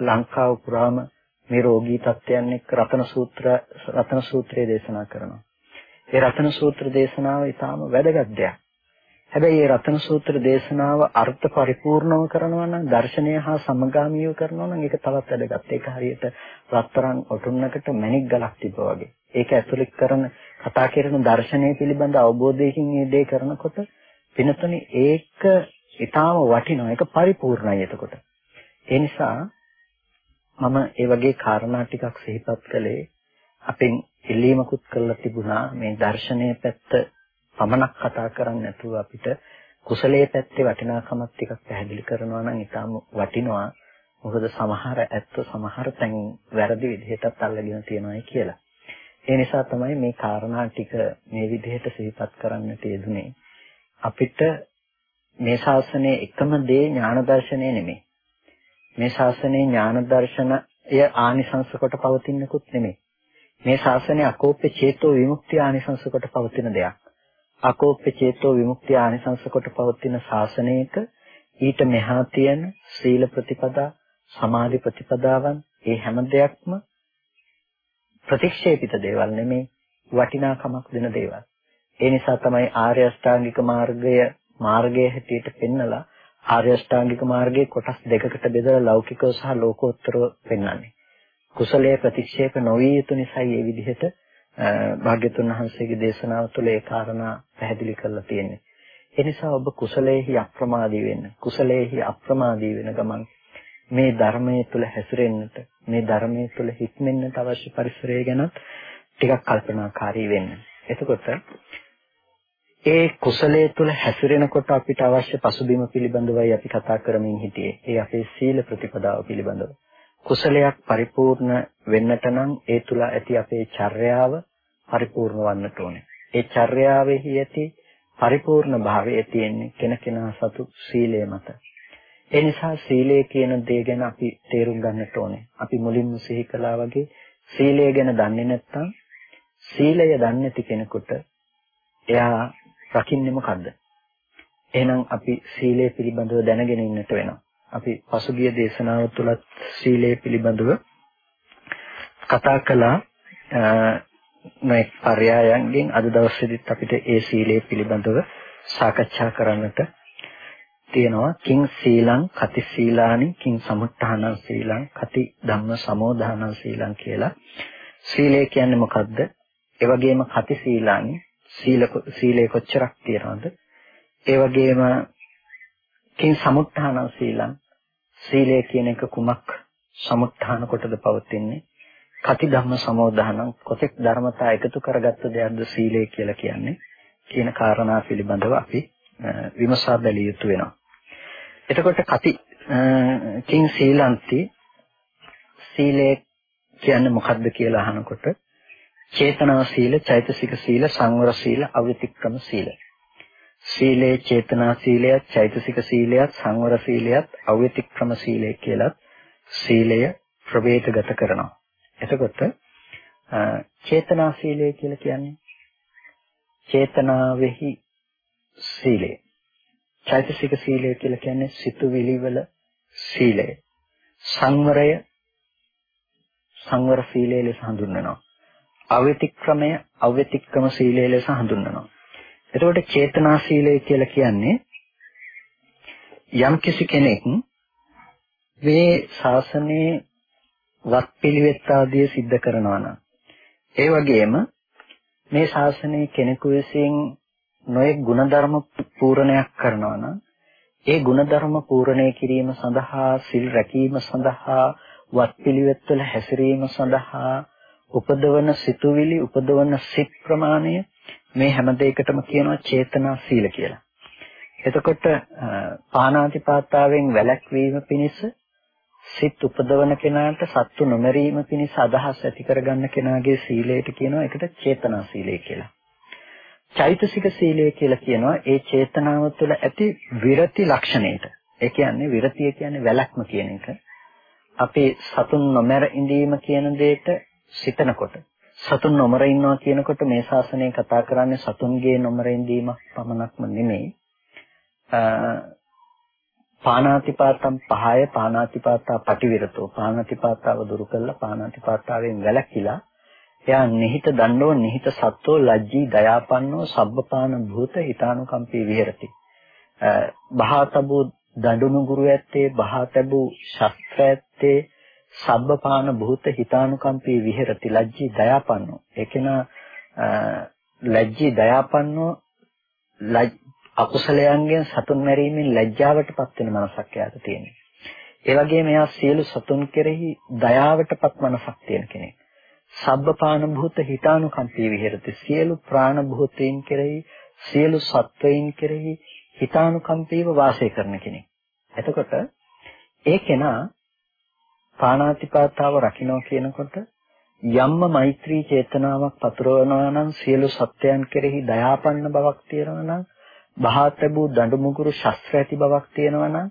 Speaker 1: ලංකාව පුරාම මේ රෝගී තත්ත්වයන් එක්ක රතන සූත්‍ර රතන සූත්‍රය දේශනා කරනවා. ඒ රතන සූත්‍ර දේශනාව ඊටාම වැදගත් දෙයක්. හැබැයි මේ රතන සූත්‍ර දේශනාව අර්ථ පරිපූර්ණව කරනවා නම් දර්ශනය හා සමගාමීව කරනවා නම් ඒක තවත් වැදගත්. ඒක හරියට රත්තරන් ඔටුන්නකට මණික් ගලක් තිබ්බා වගේ. ඒක ඇතුළේ කරන කතා කරන දර්ශනය පිළිබඳ අවබෝධයකින් මේ දේ කරනකොට වෙනතුනි ඒක ඊටාම වටිනවා. ඒක පරිපූර්ණයි එතකොට. ඒ නිසා මම ඒ වගේ කාරණා ටිකක් සිහිපත් කළේ අපෙන් ඉල්ලීමකුත් කරලා තිබුණා මේ දර්ශනීය පැත්ත පමණක් කතා කරන්නේ නැතුව අපිට කුසලයේ පැත්තේ වටිනාකමක් ටිකක් පැහැදිලි කරනවා නම් ඊටම වටිනවා මොකද සමහර ඇත්ත සමහර තැන් වැරදි විදිහටත් අල්ලගෙන තියෙනවායි කියලා. ඒ නිසා තමයි මේ කාරණා ටික මේ විදිහට සිහිපත් කරන්නට යෙදුනේ. අපිට මේ ශාසනයේ එකම දේ ඥාන දර්ශනය නෙමෙයි. මේ ශාසනයේ ඥාන දර්ශනය ආනිසංස කොට පවතිනකුත් නෙමෙයි. මේ ශාසනය අකෝප්‍ය චේතෝ විමුක්තිය ආනිසංස කොට පවතින දෙයක්. අකෝප්‍ය චේතෝ විමුක්තිය ආනිසංස කොට පවතින ශාසනයක ඊට මෙහා තියෙන සීල ප්‍රතිපදා සමාධි ප්‍රතිපදාවන් ඒ හැම දෙයක්ම ප්‍රතික්ෂේපිත දේවල් නෙමෙයි වටිනාකමක් දෙන දේවල්. ඒ නිසා තමයි ආර්ය අෂ්ටාංගික මාර්ගය මාර්ගයේ හැටියට පෙන්නලා ආර්ය අෂ්ටාංගික මාර්ගයේ කොටස් දෙකකට බෙදලා ලෞකිකව සහ ලෝකෝත්තරව පෙන්වන්නේ. කුසලයේ ප්‍රතික්ෂේප නොවිය යුතු නිසා මේ විදිහට භාග්‍යතුන් වහන්සේගේ දේශනාව තුළ ඒ කාරණා පැහැදිලි කරලා තියෙන්නේ. ඒ නිසා ඔබ කුසලයේහි අප්‍රමාදී වෙන්න. කුසලයේහි අප්‍රමාදී වෙන ගමන් මේ ධර්මයේ තුල හැසිරෙන්නට, මේ ධර්මයේ තුල හික්මෙන්නට අවශ්‍ය පරිසරය ගැන ටිකක් කල්පනාකාරී වෙන්න. එතකොට ඒ කුසලයේ තුල හැසිරෙනකොට අපිට අවශ්‍ය පසුබිම පිළිබඳවයි අපි කතා කරමින් හිටියේ. ඒ අපේ සීල ප්‍රතිපදාව පිළිබඳව. කුසලයක් පරිපූර්ණ වෙන්නට නම් ඒ තුල ඇති අපේ චර්යාව පරිපූර්ණ වන්නට ඕනේ. ඒ චර්යාවෙහි ඇති පරිපූර්ණ භාවය තියෙන්නේ කෙනකෙනා සතු සීලය මත. ඒ නිසා සීලය කියන දේ ගැන අපි තේරුම් ගන්නට ඕනේ. අපි මුලින්ම සිහි කළා වගේ සීලය ගැන දන්නේ නැත්නම් සීලය දන්නේ නැති කෙනෙකුට එයා රකින්නේ මොකද්ද? එහෙනම් අපි සීලය පිළිබඳව දැනගෙන ඉන්නට වෙනවා. අපි පසුගිය දේශනාව තුලත් සීලය පිළිබඳව කතා කළා මේ පරයයන්ගෙන් අද දවසේදීත් අපිට ඒ සීලය පිළිබඳව සාකච්ඡා කරන්නට තියෙනවා කිං සීලං කති සීලානි කිං සමුත්ථානං සීලං කති ධම්ම සමෝධානං සීලං කියලා සීලය කියන්නේ මොකද්ද? ඒ වගේම කති සීලානි සීල සීලේ කොච්චරක් තියනවද? ඒ වගේම කිං සමුත්ථානං සීලං සීලය කියන එක කුමක් සමුත්ථාන කොටද පවතින්නේ? කති ධම්ම සමෝධානං කොතෙක් ධර්මතා එකතු කරගත්ත දෙයක්ද සීලය කියලා කියන්නේ කියන කාරණා පිළිබඳව අපි විමසා බැලිය යුතු වෙනවා. එතකොට කති කිං සීලන්ති සීලය කියන්නේ මොකද්ද කියලා අහනකොට චේතනා සීල, චෛතසික සීල, සංවර සීල, අවිතික්‍රම සීල. සීලේ චේතනා සීලයත්, චෛතසික සීලයත්, සංවර සීලයත්, අවිතික්‍රම සීලය කියලා සීලය ප්‍රවේදගත කරනවා. එතකොට චේතනා සීලය කියලා කියන්නේ චේතනාවෙහි සීලය. චෛතසික සීලය කියලා කියන්නේ සිතුවිලි වල සීලය. සංවරය සංවර සීලය ලෙස හඳුන්වනවා. අව්‍යතික්‍රමය අව්‍යතික්‍රම සීලය ලෙස හඳුන්වනවා. එතකොට චේතනා සීලය කියලා කියන්නේ යම් කිසි කෙනෙක් මේ ශාසනයේ වත්පිළිවෙත් ආදිය සිද්ධ කරනවා නම් ඒ වගේම මේ ශාසනයේ කෙනෙකු විසින් නොයෙක් ಗುಣධර්ම පූර්ණයක් කරනවා නම් ඒ ಗುಣධර්ම පූර්ණය කිරීම සඳහා සිල් රැකීම සඳහා වත්පිළිවෙත් වල හැසිරීම සඳහා උපදවන සිතුවිලි උපදවන සිත් ප්‍රමාණය මේ හැම දෙයකටම කියනවා චේතනා සීල කියලා. එතකොට පාණාතිපාතාවෙන් වැළැක්වීම පිණිස සිත් උපදවන කෙනාට සත්තු නොමරීම පිණිස අදහස් ඇති කරගන්න කෙනාගේ සීලයට කියනවා ඒකට චේතනා සීලය කියලා. චෛතසික සීලය කියලා කියනවා ඒ චේතනාව තුළ ඇති විරති ලක්ෂණයට. ඒ කියන්නේ විරතිය කියන්නේ වැළැක්ම කියන එක. අපේ සතුන් නොමර ඉඳීම කියන දෙයට සිතනකොට සතුන් නොමර ඉන්නවා කියනකොට මේ ශාසනය කතා කරන්නේ සතුන්ගේ නොමර ඉඳීමක් පමණක්ම නෙමෙයි. පානාතිපාතම් පහය පානාතිපාතා පටිවිරතෝ පානාතිපාතාව දුරු කළා පානාතිපාතාවෙන් වැළකීලා එයා නිහිත දණ්ඩෝ නිහිත සත්වෝ ලජ්ජී දයාපන්නෝ සබ්බපාන භූත හිතානුකම්පී විහෙරති. බහාතබු දඬුණු ගුරු ඇත්තේ බහාතබු ශස්ත්‍ර ඇත්තේ සබ්බපාන භූත හිතානුකම්පී විහෙරති ලජ්ජී දයාපන්නෝ ඒකේන ලජ්ජී දයාපන්නෝ අකුසලයන්ගෙන් සතුන් මැරීමෙන් ලැජ්ජාවටපත් වෙන මනසක් යාට තියෙනවා. ඒ වගේම එයා සියලු සතුන් කෙරෙහි දයාවටපත් මනසක් තියෙන කෙනෙක්. සබ්බපාන භූත හිතානුකම්පී විහෙරති සියලු ප්‍රාණ භූතයන් කෙරෙහි සියලු සත්වයන් කෙරෙහි හිතානුකම්පීව වාසය කරන කෙනෙක්. එතකොට ඒ කෙනා පාණාතිපාතාව රකින්න කියනකොට යම්ම මෛත්‍රී චේතනාවක් පතුරවනවා නම් සියලු සත්‍යයන් කෙරෙහි දයාපන්න බවක් තියෙනවා නම් බහාතබු දඬු මුගුරු ශස්ත්‍ර ඇති බවක් තියෙනවා නම්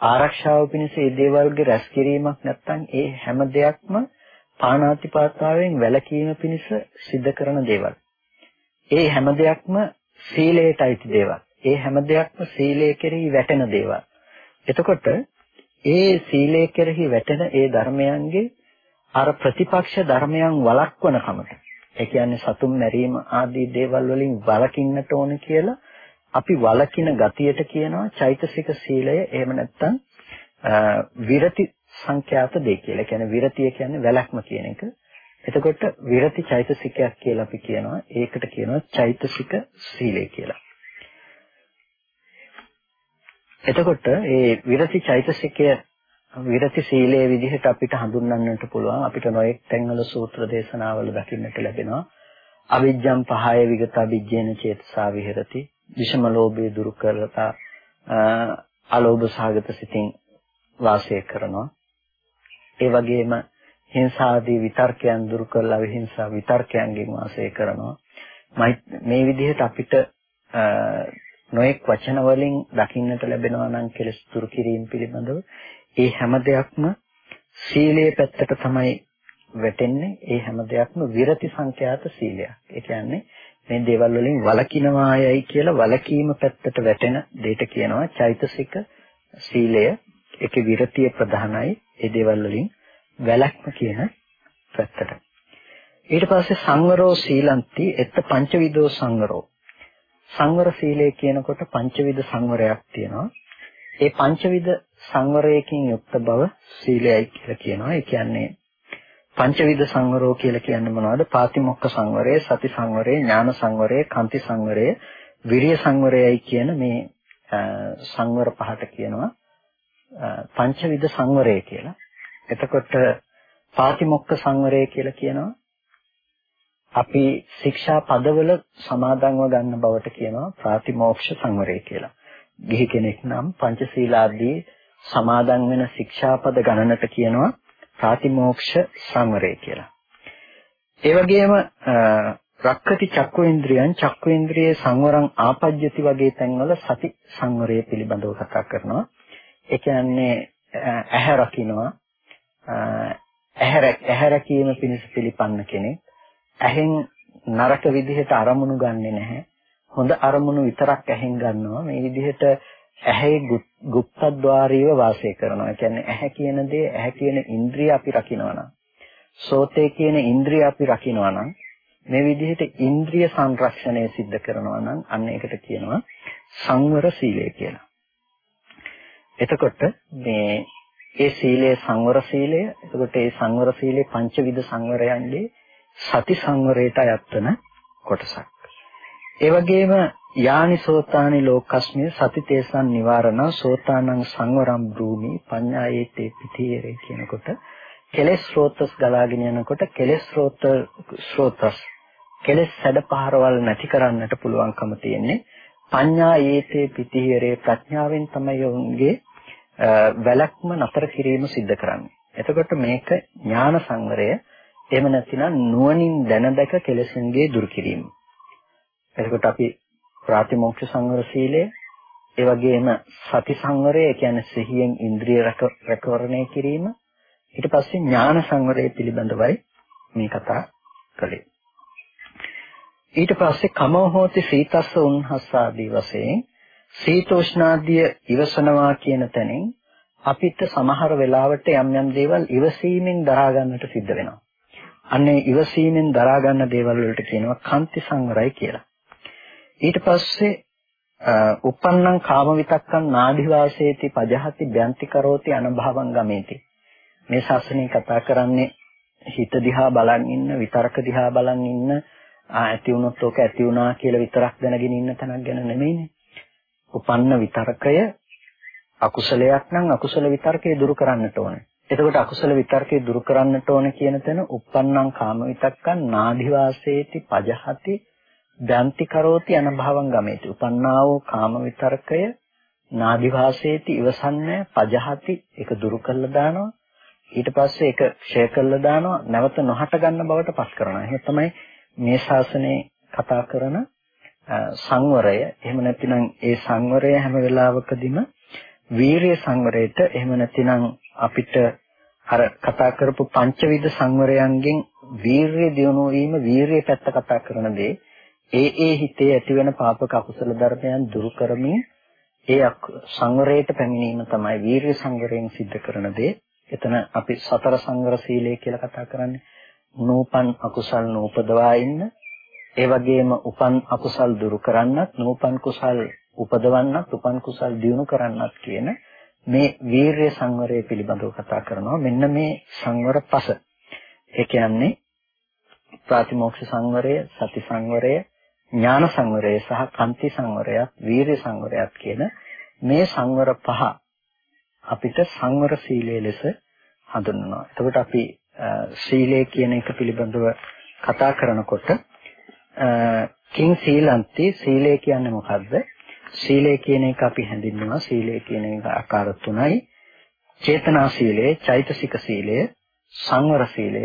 Speaker 1: ආරක්ෂාව පිණිස මේ දේවල්ගේ රැස් කිරීමක් නැත්නම් ඒ හැම දෙයක්ම පාණාතිපාතාවෙන් වැළකීම පිණිස සිද්ධ කරන දේවල්. ඒ හැම දෙයක්ම සීලයට අයිති දේවල්. ඒ හැම දෙයක්ම සීලය කෙරෙහි වැටෙන දේවල්. එතකොට ඒ සීලය කෙරෙහි වැටෙන ඒ ධර්මයන්ගේ අර ප්‍රතිපක්ෂ ධර්මයන් වළක්වන කමට ඒ කියන්නේ සතුම් මැරීම ආදී දේවල් වලින් වළකින්නට ඕන කියලා අපි වළකින ගතියට කියනවා චෛතසික සීලය එහෙම නැත්නම් විරති සංඛ්‍යාත දෙය කියලා. කියන්නේ විරතිය කියන්නේ වැළැක්ම කියන එක. එතකොට විරති චෛතසිකයක් කියලා අපි කියනවා. ඒකට කියනවා චෛතසික සීලය කියලා. එතකොට මේ විරති චෛතසිකය විරති සීලයේ විදිහට අපිට හඳුන්වන්නට පුළුවන්. අපිට නොඑක් තැන්වල සූත්‍ර දේශනාවල දකින්නට ලැබෙනවා. අවිජ්ජම් පහය විගත අවිජ්ජේන චේතසා විහෙරති. විෂම ලෝභය දුරු කරලා අලෝභ සාගත සිතින් වාසය කරනවා. ඒ වගේම හිංසාදී විතර්කයන් දුරු කරලා විහිංසා විතර්කයන්ගෙන් වාසය කරනවා. මේ විදිහට අපිට නොඑක් වචන වලින් දකින්නට ලැබෙනවා නම් කෙලස් දුරු කිරීම පිළිබඳව ඒ හැම දෙයක්ම සීලයේ පැත්තට තමයි වැටෙන්නේ ඒ හැම දෙයක්ම විරති සංඛ්‍යාත සීලයක්. ඒ කියන්නේ මේ දේවල් වලින් වළකිනවායයි කියලා වළකීම පැත්තට වැටෙන දෙයට කියනවා චෛතසික සීලය. ඒකේ විරතිය ප්‍රධානයි. ඒ දේවල් වලින් වැළක්ම කියන පැත්තට. ඊට පස්සේ සංවරෝ සීලන්ති එත් පංචවිදෝ සංවරෝ. සංවර සීලය කියනකොට පංචවිද සංවරයක් තියෙනවා. ඒ පංචවිද සංවරයකින් යුක්ත බව සීලයයි කියලා කියනවා. ඒ කියන්නේ පංචවිද සංවරෝ කියලා කියන්නේ මොනවද? පාතිමොක්ඛ සංවරය, සති සංවරය, ඥාන සංවරය, කාන්ති සංවරය, විරිය සංවරයයි කියන මේ සංවර පහට කියනවා පංචවිද සංවරය කියලා. එතකොට පාතිමොක්ඛ සංවරය කියලා කියනවා අපි ශික්ෂා පදවල සමාදන්ව ගන්න බවට කියනවා ප්‍රාතිමෝක්ෂ සංවරය කියලා. ගිහි කෙනෙක් නම් පංචශීලාදී සමාදන් වෙන ශික්ෂාපද ගණනට කියනවා ප්‍රාතිමෝක්ෂ සංවරය කියලා. ඒ වගේම රක්කති චක්කේන්ද්‍රයන් චක්කේන්ද්‍රයේ සංවරං ආපජ්‍යති වගේ තැන්වල සති සංවරය පිළිබඳව කතා කරනවා. ඒ කියන්නේ ඇහැ රකින්නවා ඇහැ ඇහැ රැකීම පිණිස පිළිපන්න කෙනෙක් ඇහෙන් නරක විදිහට අරමුණු ගන්නෙ නැහැ. හොඳ අරමුණු විතරක් ඇහෙන් ගන්නවා. මේ විදිහට ඇහි ගුප්තද්වාරීව වාසය කරනවා. ඒ කියන්නේ ඇහැ කියන දේ ඇහැ කියන ඉන්ද්‍රිය අපි රකිනවා නම් සෝතේ කියන ඉන්ද්‍රිය අපි රකිනවා නම් මේ විදිහට ඉන්ද්‍රිය සංරක්ෂණය සිද්ධ කරනවා නම් අන්න ඒකට කියනවා සංවර සීලය කියලා. එතකොට මේ ඒ සීලය සංවර සීලය එතකොට ඒ සංවර සීලේ පංචවිධ සංවරයන්ගේ සති සංවරයට අයත් වෙන කොටසක්. ඒ වගේම යානි සෝතානි ලෝකස්මිය සතිතේසන් නිවාරණ සෝතානං සංවරම් භූමි පඤ්ඤායේතේ පිටියරේ කියනකොට කෙලෙස් ස්රෝතස් ගලාගෙන යනකොට කෙලෙස් ස්රෝත ස්රෝතස් කෙලෙස් සැඩ පහරවල් නැති කරන්නට පුළුවන්කම තියෙන්නේ පඤ්ඤායේතේ පිටියරේ ප්‍රඥාවෙන් තමයි ඔවුන්ගේ වැලක්ම නතර කිරීම සිද්ධ කරන්නේ. එතකොට මේක ඥාන සංවරය එහෙම නැතිනම් නුවණින් දැන දැක කෙලෙසුන්ගේ දුරු කිරීම. එතකොට අපි ප්‍රාතිමෝක්ෂ සංවර සීලය ඒ වගේම සති සංවරය කියන්නේ සිහියෙන් ඉන්ද්‍රිය රැකවරණය කිරීම ඊට පස්සේ ඥාන සංවරය පිළිබඳවයි මේ කතා කළේ ඊට පස්සේ කමෝ හෝති සීතස්ස උන්හස්ස ආදී වශයෙන් සීතෝෂ්ණාදිය ඉවසනවා කියන තැනින් අපිට සමහර වෙලාවට යම් යම් දේවල් ඉවසීමෙන් දරා ගන්නට සිද්ධ වෙනවා. අන්නේ ඉවසීමෙන් දරා ගන්න දේවල් වලට කියනවා කාන්ති සංවරයි කියලා. ඊට පස්සේ uppannam kama vitakkan නාඩි වාසේති පජහති බ්‍යන්ති කරෝති අනභවං ගමේති මේ ශාසනය කතා කරන්නේ හිත දිහා බලන් ඉන්න විතරක දිහා බලන් ඉන්න ඇති වුණොත් ඕක ඇති වුණා කියලා විතරක් දැනගෙන ඉන්න තැනක් ගැන නෙමෙයිනේ උපන්න විතරකය අකුසලයක් නම් අකුසල විතර්කය දුරු කරන්නට ඕනේ. එතකොට අකුසල විතර්කය දුරු කරන්නට ඕනේ කියන තැන uppannam kama vitakkan නාඩි වාසේති පජහති දන්ති කරෝති අනභවං ගමේති. උපන්නා වූ කාම විතරකය නාදි වාසේති ඉවසන්නේ පජහති ඒක දුරු කළා දානවා. ඊට පස්සේ ඒක ක්ෂය කළා දානවා නැවත නොහට ගන්න බවට පස් කරනවා. එහෙනම් තමයි මේ ශාසනයේ කතා කරන සංවරය. එහෙම නැතිනම් ඒ සංවරය හැම වෙලාවකදීම වීරිය සංවරයට එහෙම නැතිනම් අපිට අර කතා කරපු පංචවිධ සංවරයන්ගෙන් වීරිය දියුණු වීම වීරිය පැත්ත කතා කරන දේ ඒ ඒ හිතේ ඇතිවෙන පාපක අකුසල ධර්මයන් දුරු කරමින් ඒ සංවරයට පැමිණීම තමයි වීරිය සංවරයෙන් සිද්ධ කරන දේ. එතන අපි සතර සංවර සීලය කියලා කතා කරන්නේ. නූපන් අකුසල් නූපදවා ඉන්න. ඒ වගේම උපන් අකුසල් දුරු කරන්නත්, නූපන් කුසල් උපදවන්නත්, උපන් කුසල් දියුණු කරන්නත් කියන මේ වීරිය සංවරය පිළිබඳව කතා කරනවා. මෙන්න මේ සංවර පස. ඒ කියන්නේ ප්‍රාතිමෝක්ෂ සංවරය, සති සංවරය, ඥාන සංවරය සහ කන්ති සංවරයත් වීරිය සංවරයත් කියන මේ සංවර පහ අපිට සංවර සීලය ලෙස හඳුන්වනවා. එතකොට අපි සීලය කියන එක පිළිබඳව කතා කරනකොට කිං සීලන්ති සීලය කියන්නේ මොකද්ද? සීලය කියන එක අපි හැඳින්වනවා සීලය කියන එක ආකාර තුනයි. චේතනා සීලය, චෛතසික සීලය, සංවර සීලය.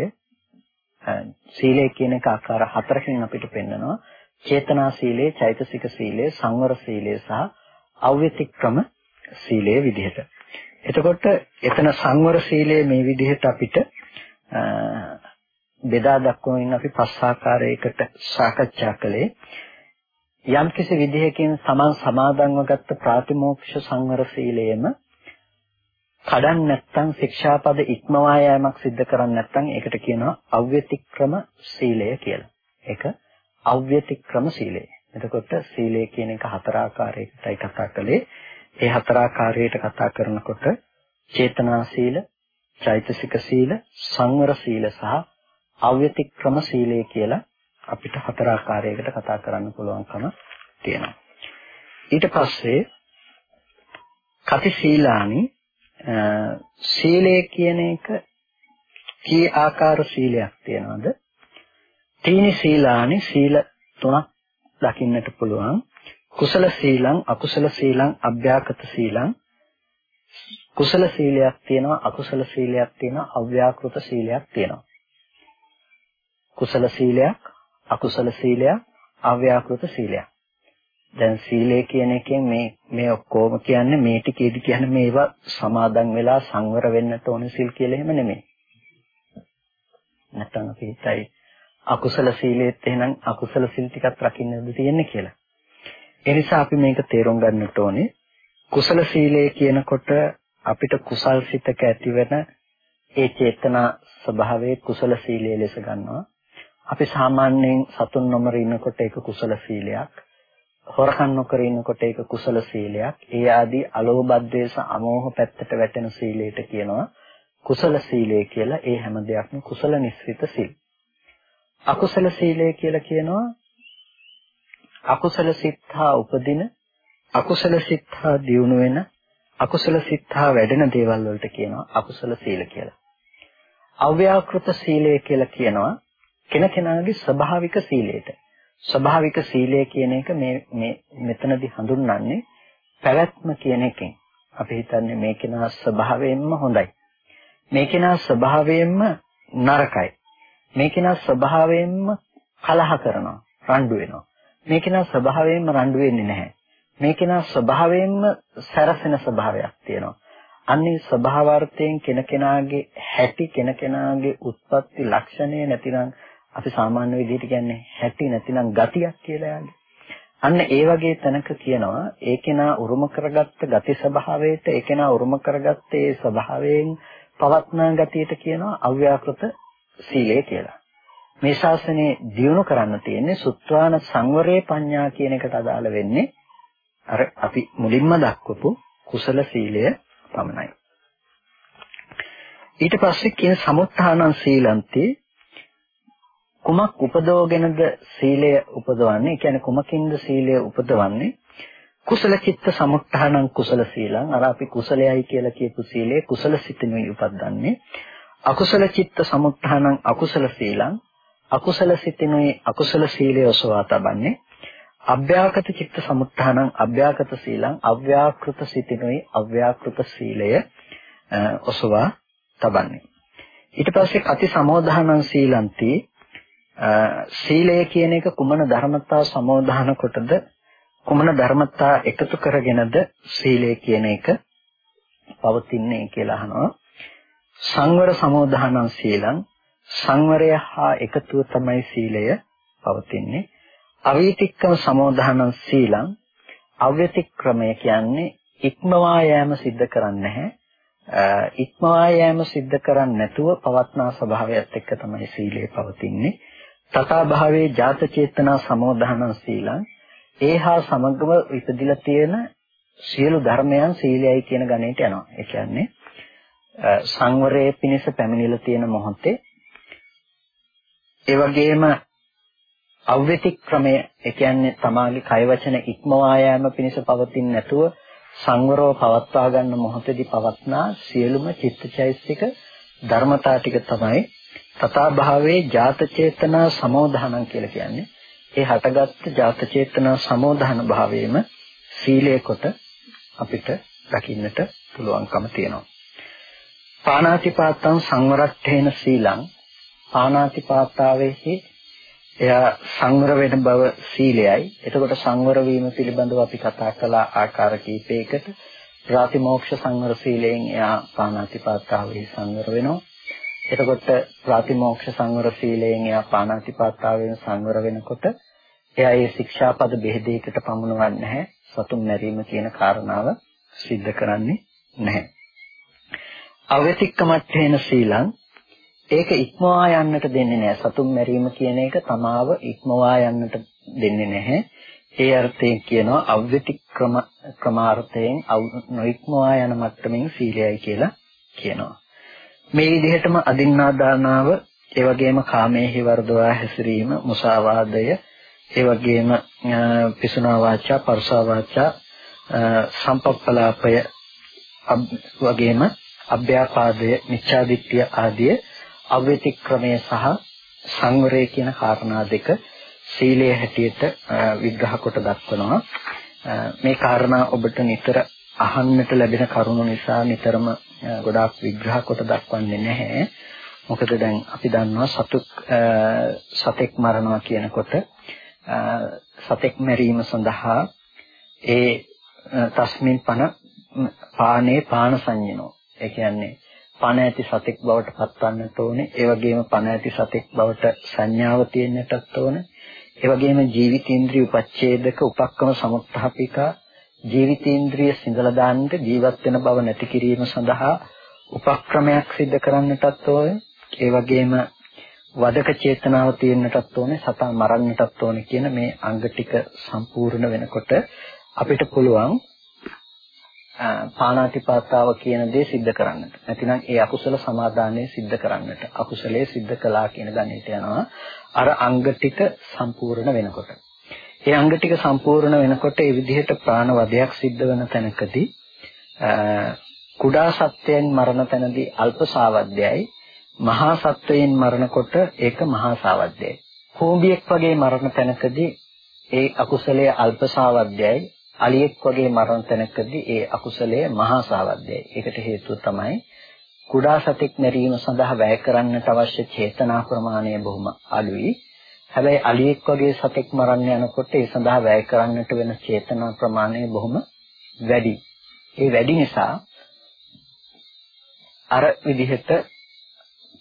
Speaker 1: සීලය කියන එක ආකාර හතරකින් අපිට පෙන්නනවා. චේතනා සීලය, චෛතසික සීලය, සංවර සීලය සහ අව්‍යතික්‍රම සීලය විදිහට. එතකොට එතන සංවර සීලය මේ විදිහට අපිට බෙදා දක්වමින් අපි පස් ආකාරයකට සාකච්ඡා කළේ යම් කිසි විදිහකින් සමන් සමාදන්ව ගත්ත ප්‍රාතිමෝක්ෂ සංවර සීලයම කඩන් නැත්නම් ශික්ෂාපද ඉක්මවා යෑමක් සිද්ධ කරන්නේ නැත්නම් ඒකට කියනවා අව්‍යතික්‍රම සීලය කියලා. ඒක අව්‍යතික්‍රම සීලය. එතකොට සීලය කියන එක හතර ආකාරයකටයි කතා කළේ. ඒ හතර ආකාරයට කතා කරනකොට චේතනා සීල, චෛතසික සීල, සංවර සීල සහ අව්‍යතික්‍රම සීලය කියලා අපිට හතර ආකාරයකට කතා කරන්න පුළුවන්කම තියෙනවා. ඊට පස්සේ කති සීලානි සීලය කියන එක කී ආකාර සීලයක් තියෙනවද? තීනි සීලානි සීල තුනක් දකින්නට පුළුවන්. කුසල සීලං, අකුසල සීලං, අභ්‍යාකත සීලං. කුසල සීලයක් තියෙනවා, අකුසල සීලයක් තියෙනවා, අව්‍යාකෘත සීලයක් තියෙනවා. කුසල සීලයක්, අකුසල සීලයක්, අව්‍යාකෘත සීලයක්. දැන් සීලය කියන එකෙන් මේ මේ ඔක්කොම කියන්නේ මේ ටිකේදී කියන්නේ මේවා සමාදන් වෙලා සංවර වෙන්නට ඕන සිල් කියලා එහෙම නෙමෙයි. නැත්නම් අපි හිතයි අකුසල සීලෙත් එහෙනම් අකුසල සිල් ටිකක් රකින්නද තියෙන්නේ කියලා. ඒ නිසා අපි මේක තේරුම් ගන්නට ඕනේ. කුසල සීලය කියනකොට අපිට කුසල් සිතක ඇතිවෙන ඒ චේතනා ස්වභාවයේ කුසල සීලය ලෙස ගන්නවා. අපි සාමාන්‍යයෙන් සතුන් නොමර ඉන්නකොට ඒක කුසල සීලයක්. හොරකම් නොකර ඉන්නකොට ඒක කුසල සීලයක්. ඒ ආදී අලෝභ ද්වේෂ අමෝහ පැත්තට වැටෙන සීලයට කියනවා කුසල සීලය කියලා. ඒ හැම දෙයක්ම කුසල නිස්සිත සීල. අකුසල සීලය කියලා කියනවා අකුසල සිත්හා උපදින අකුසල සිත්හා දියුණු වෙන අකුසල සිත්හා වැඩෙන දේවල් වලට කියනවා අකුසල සීල කියලා. අව්‍යාකෘත සීලය කියලා කියනවා කෙනකෙනාගේ ස්වභාවික සීලයට. ස්වභාවික සීලය කියන එක මේ මේ මෙතනදී හඳුන්වන්නේ පැවැත්ම කියන එකෙන්. අපි හිතන්නේ මේ කෙනා ස්වභාවයෙන්ම හොඳයි. මේ කෙනා ස්වභාවයෙන්ම නරකයි. මේ කෙනා ස්වභාවයෙන්ම කලහ කරනවා, රණ්ඩු වෙනවා. මේ කෙනා ස්වභාවයෙන්ම රණ්ඩු වෙන්නේ නැහැ. මේ කෙනා ස්වභාවයෙන්ම සැරසෙන ස්වභාවයක් තියෙනවා. අන්නේ ස්වභාවාර්ථයෙන් කෙනකෙනාගේ හැටි කෙනකෙනාගේ උත්පත්ති ලක්ෂණය නැතිනම් අපි සාමාන්‍ය විදිහට කියන්නේ හැටි නැතිනම් ගතියක් කියලා යන්නේ. අන්න ඒ වගේ තැනක කියනවා ඒ කෙනා උරුම කරගත්ත ගති ස්වභාවයට ඒ කෙනා උරුම කරගත්ත ඒ ස්වභාවයෙන් පවත්නා ගතියට කියනවා අව්‍යාකෘත සීලය කියලා. මේ ශාසනයේ දියුණු කරන්න තියෙන්නේ සුත්‍රාණ සංවරේ පඤ්ඤා කියන එකට අදාළ වෙන්නේ අර අපි මුලින්ම දක්වපු කුසල සීලය පමණයි. ඊට පස්සේ කියන සමුත්ථානං සීලන්ති කුමක් උපදවගෙනද සීලය උපදවන්නේ? ඒ කියන්නේ කුමකින්ද සීලය උපදවන්නේ? කුසල චිත්ත සමුත්ථානං කුසල සීලං අර අපි කුසලයයි කියලා කියපු සීලය කුසල සිතිනුයි උපදන්නේ. අකුසල චිත්ත සමුත්ථානං අකුසල සීලං අකුසල සිතිනුයි අකුසල සීලය ඔසවා තබන්නේ අභ්‍යාකත චිත්ත සමුත්ථානං අභ්‍යාකත සීලං අව්‍යාකෘත සිතිනුයි අව්‍යාකෘත සීලය ඔසවා තබන්නේ ඊට පස්සේ කති සමෝධානං සීලಂತಿ සීලය කියන එක කුමන ධර්මතා සමෝධාන කොටද කුමන ධර්මතා එකතු කරගෙනද සීලය කියන එක පවතින්නේ කියලා අහනවා. සංවර සමෝධානං සීලං සංවරය හා එකතුව තමයි සීලය පවතින්නේ. අවීතික්කම සමෝධානං සීලං අව්‍යතික්‍රමය කියන්නේ ඉක්මවා යෑම සිද්ධ කරන්නේ නැහැ. ඉක්මවා යෑම සිද්ධ කරන්නේ නැතුව පවත්නා ස්වභාවයත් එක්ක තමයි සීලය පවතින්නේ. තථා භාවේ ජාත චේතනා සමෝධානං සීලං ඒහා සමගම ඉපදිලා තියෙන සියලු ධර්මයන් සීලයයි කියන ගණයට යනවා. ඒ කියන්නේ සංවරයේ පිණිස පැමිණිලා තියෙන මොහොතේ ඒ වගේම අව්‍යතික්‍රමය ඒ කියන්නේ තමාගේ කය වචන ඉක්මවා යෑම පිණිස පවතින නැතුව සංවරව පවත්වා ගන්න මොහොතේදී පවත්නා සියලුම චිත්තචෛතසික ධර්මතා ටික තමයි තථා භාවයේ ජාත චේතනා සමෝධානං කියලා කියන්නේ. ඒ හටගත්තු ජාත චේතනා සමෝධාන භාවයේම සීලය කොට අපිට දකින්නට පුළුවන්කම තියෙනවා. පාණාතිපාතං සංවරට්ඨේන සීලං පාණාතිපාතාවේහි එයා සංවර වෙන බව සීලයයි. එතකොට සංවර වීම පිළිබඳව අපි කතා කළ ආකාර කීපයකට ප්‍රාතිමෝක්ෂ සංවර සීලයෙන් එයා පාණාතිපාතාවෙහි සංවර වෙනවා. එතකොට ප්‍රාතිමෝක්ෂ සංවර සීලයෙන් එයා පාණාතිපාතාවෙන් සංවර වෙනකොට එයා ඒ ශික්ෂාපද බෙහෙදයකට පමුණවන්නේ නැහැ. සතුන් මැරීම කියන කාරණාව सिद्ध කරන්නේ නැහැ. අවතික්කමත්තේන සීලං ඒක ඉක්මවා යන්නට දෙන්නේ නැහැ. සතුන් මැරීම කියන එක තමාව ඉක්මවා යන්නට දෙන්නේ නැහැ. ඒ අර්ථයෙන් කියනවා අව්‍යතික්‍රම ක්‍රමාර්ථයෙන් නොඉක්මවා යන මට්ටමින් සීලයයි කියලා කියනවා. මේ විදිහටම අදින්නා දානාව, ඒ වගේම කාමයේහි වර්ධවා හැසිරීම, මුසාවාදය, ඒ වගේම පිසුනා වාචා, පරුසා වාචා, සම්පප්පලාපය වගේම අභ්‍යාපාදය, මිච්ඡාදිට්ඨිය ආදී අව්‍යතික්‍රමය සහ සංවරය කියන කාරණා දෙක සීලයේ හැටියට විග්‍රහ කොට දක්වනවා. මේ කාරණා ඔබට නිතර අහන්නට ලැබෙන කරුණු නිසා නිතරම ගොඩාක් විග්‍රහ කොට දක්වන්නේ නැහැ. මොකද දැන් අපි දන්නවා සතු uh, සතෙක් මරනවා කියනකොට uh, සතෙක් මැරීම සඳහා ඒ uh, තස්මින් පන පානේ පාන සංයනෝ. ඒ කියන්නේ පණ ඇති සතෙක් බවට පත්වන්නට ඕනේ. ඒ වගේම පණ ඇති සතෙක් බවට සංඥාව තියෙන්නටත් ඕනේ. ඒ වගේම ජීවිතේන්ද්‍රිය උපච්ඡේදක උපක්කම සමුත්ථාපිකා ජීවිතේන්ද්‍රිය සිඳලා දාන්නට ජීවත් වෙන බව නැති කිරීම සඳහා උපක්‍රමයක් සිද්ධ කරන්නටත් ඕනේ. ඒ වගේම වදක චේතනාව තියෙන්නටත් ඕනේ, සතා මරන්නටත් ඕනේ කියන මේ අංග ටික සම්පූර්ණ වෙනකොට අපිට පුළුවන් පාණාතිපාතාව කියන දේ සිද්ධ කරන්නට. නැතිනම් ඒ අකුසල සමාදානය සිද්ධ කරන්නට. අකුසලයේ සිද්ධ කළා කියන ගණිතය යනවා. අර අංග ටික සම්පූර්ණ වෙනකොට. ඒ අංග ටික සම්පූර්ණ වෙනකොට ඒ විදිහට ප්‍රාණ වදයක් සිද්ධ වෙන තැනකදී කුඩා සත්වයන් මරණ තැනදී අල්ප සාවද්‍යයි මහා සත්වයන් මරණකොට ඒක මහා සාවද්‍යයි. කෝඹියෙක් වගේ මරණ තැනකදී ඒ අකුසලයේ අල්ප සාවද්‍යයි අලියෙක් වගේ මරණ තැනකදී ඒ අකුසලය මහා සාවද්‍යයි. ඒකට හේතුව තමයි කුඩා සතෙක් මැරීම සඳහා වැය කරන්නට අවශ්‍ය චේතනා ප්‍රමාණය බොහොම අඩුයි. හැබැයි අලියෙක් වගේ සතෙක් මරන්න යනකොට ඒ සඳහා වැය කරන්නට වෙන චේතනා ප්‍රමාණය බොහොම වැඩි. ඒ වැඩි නිසා අර විදිහට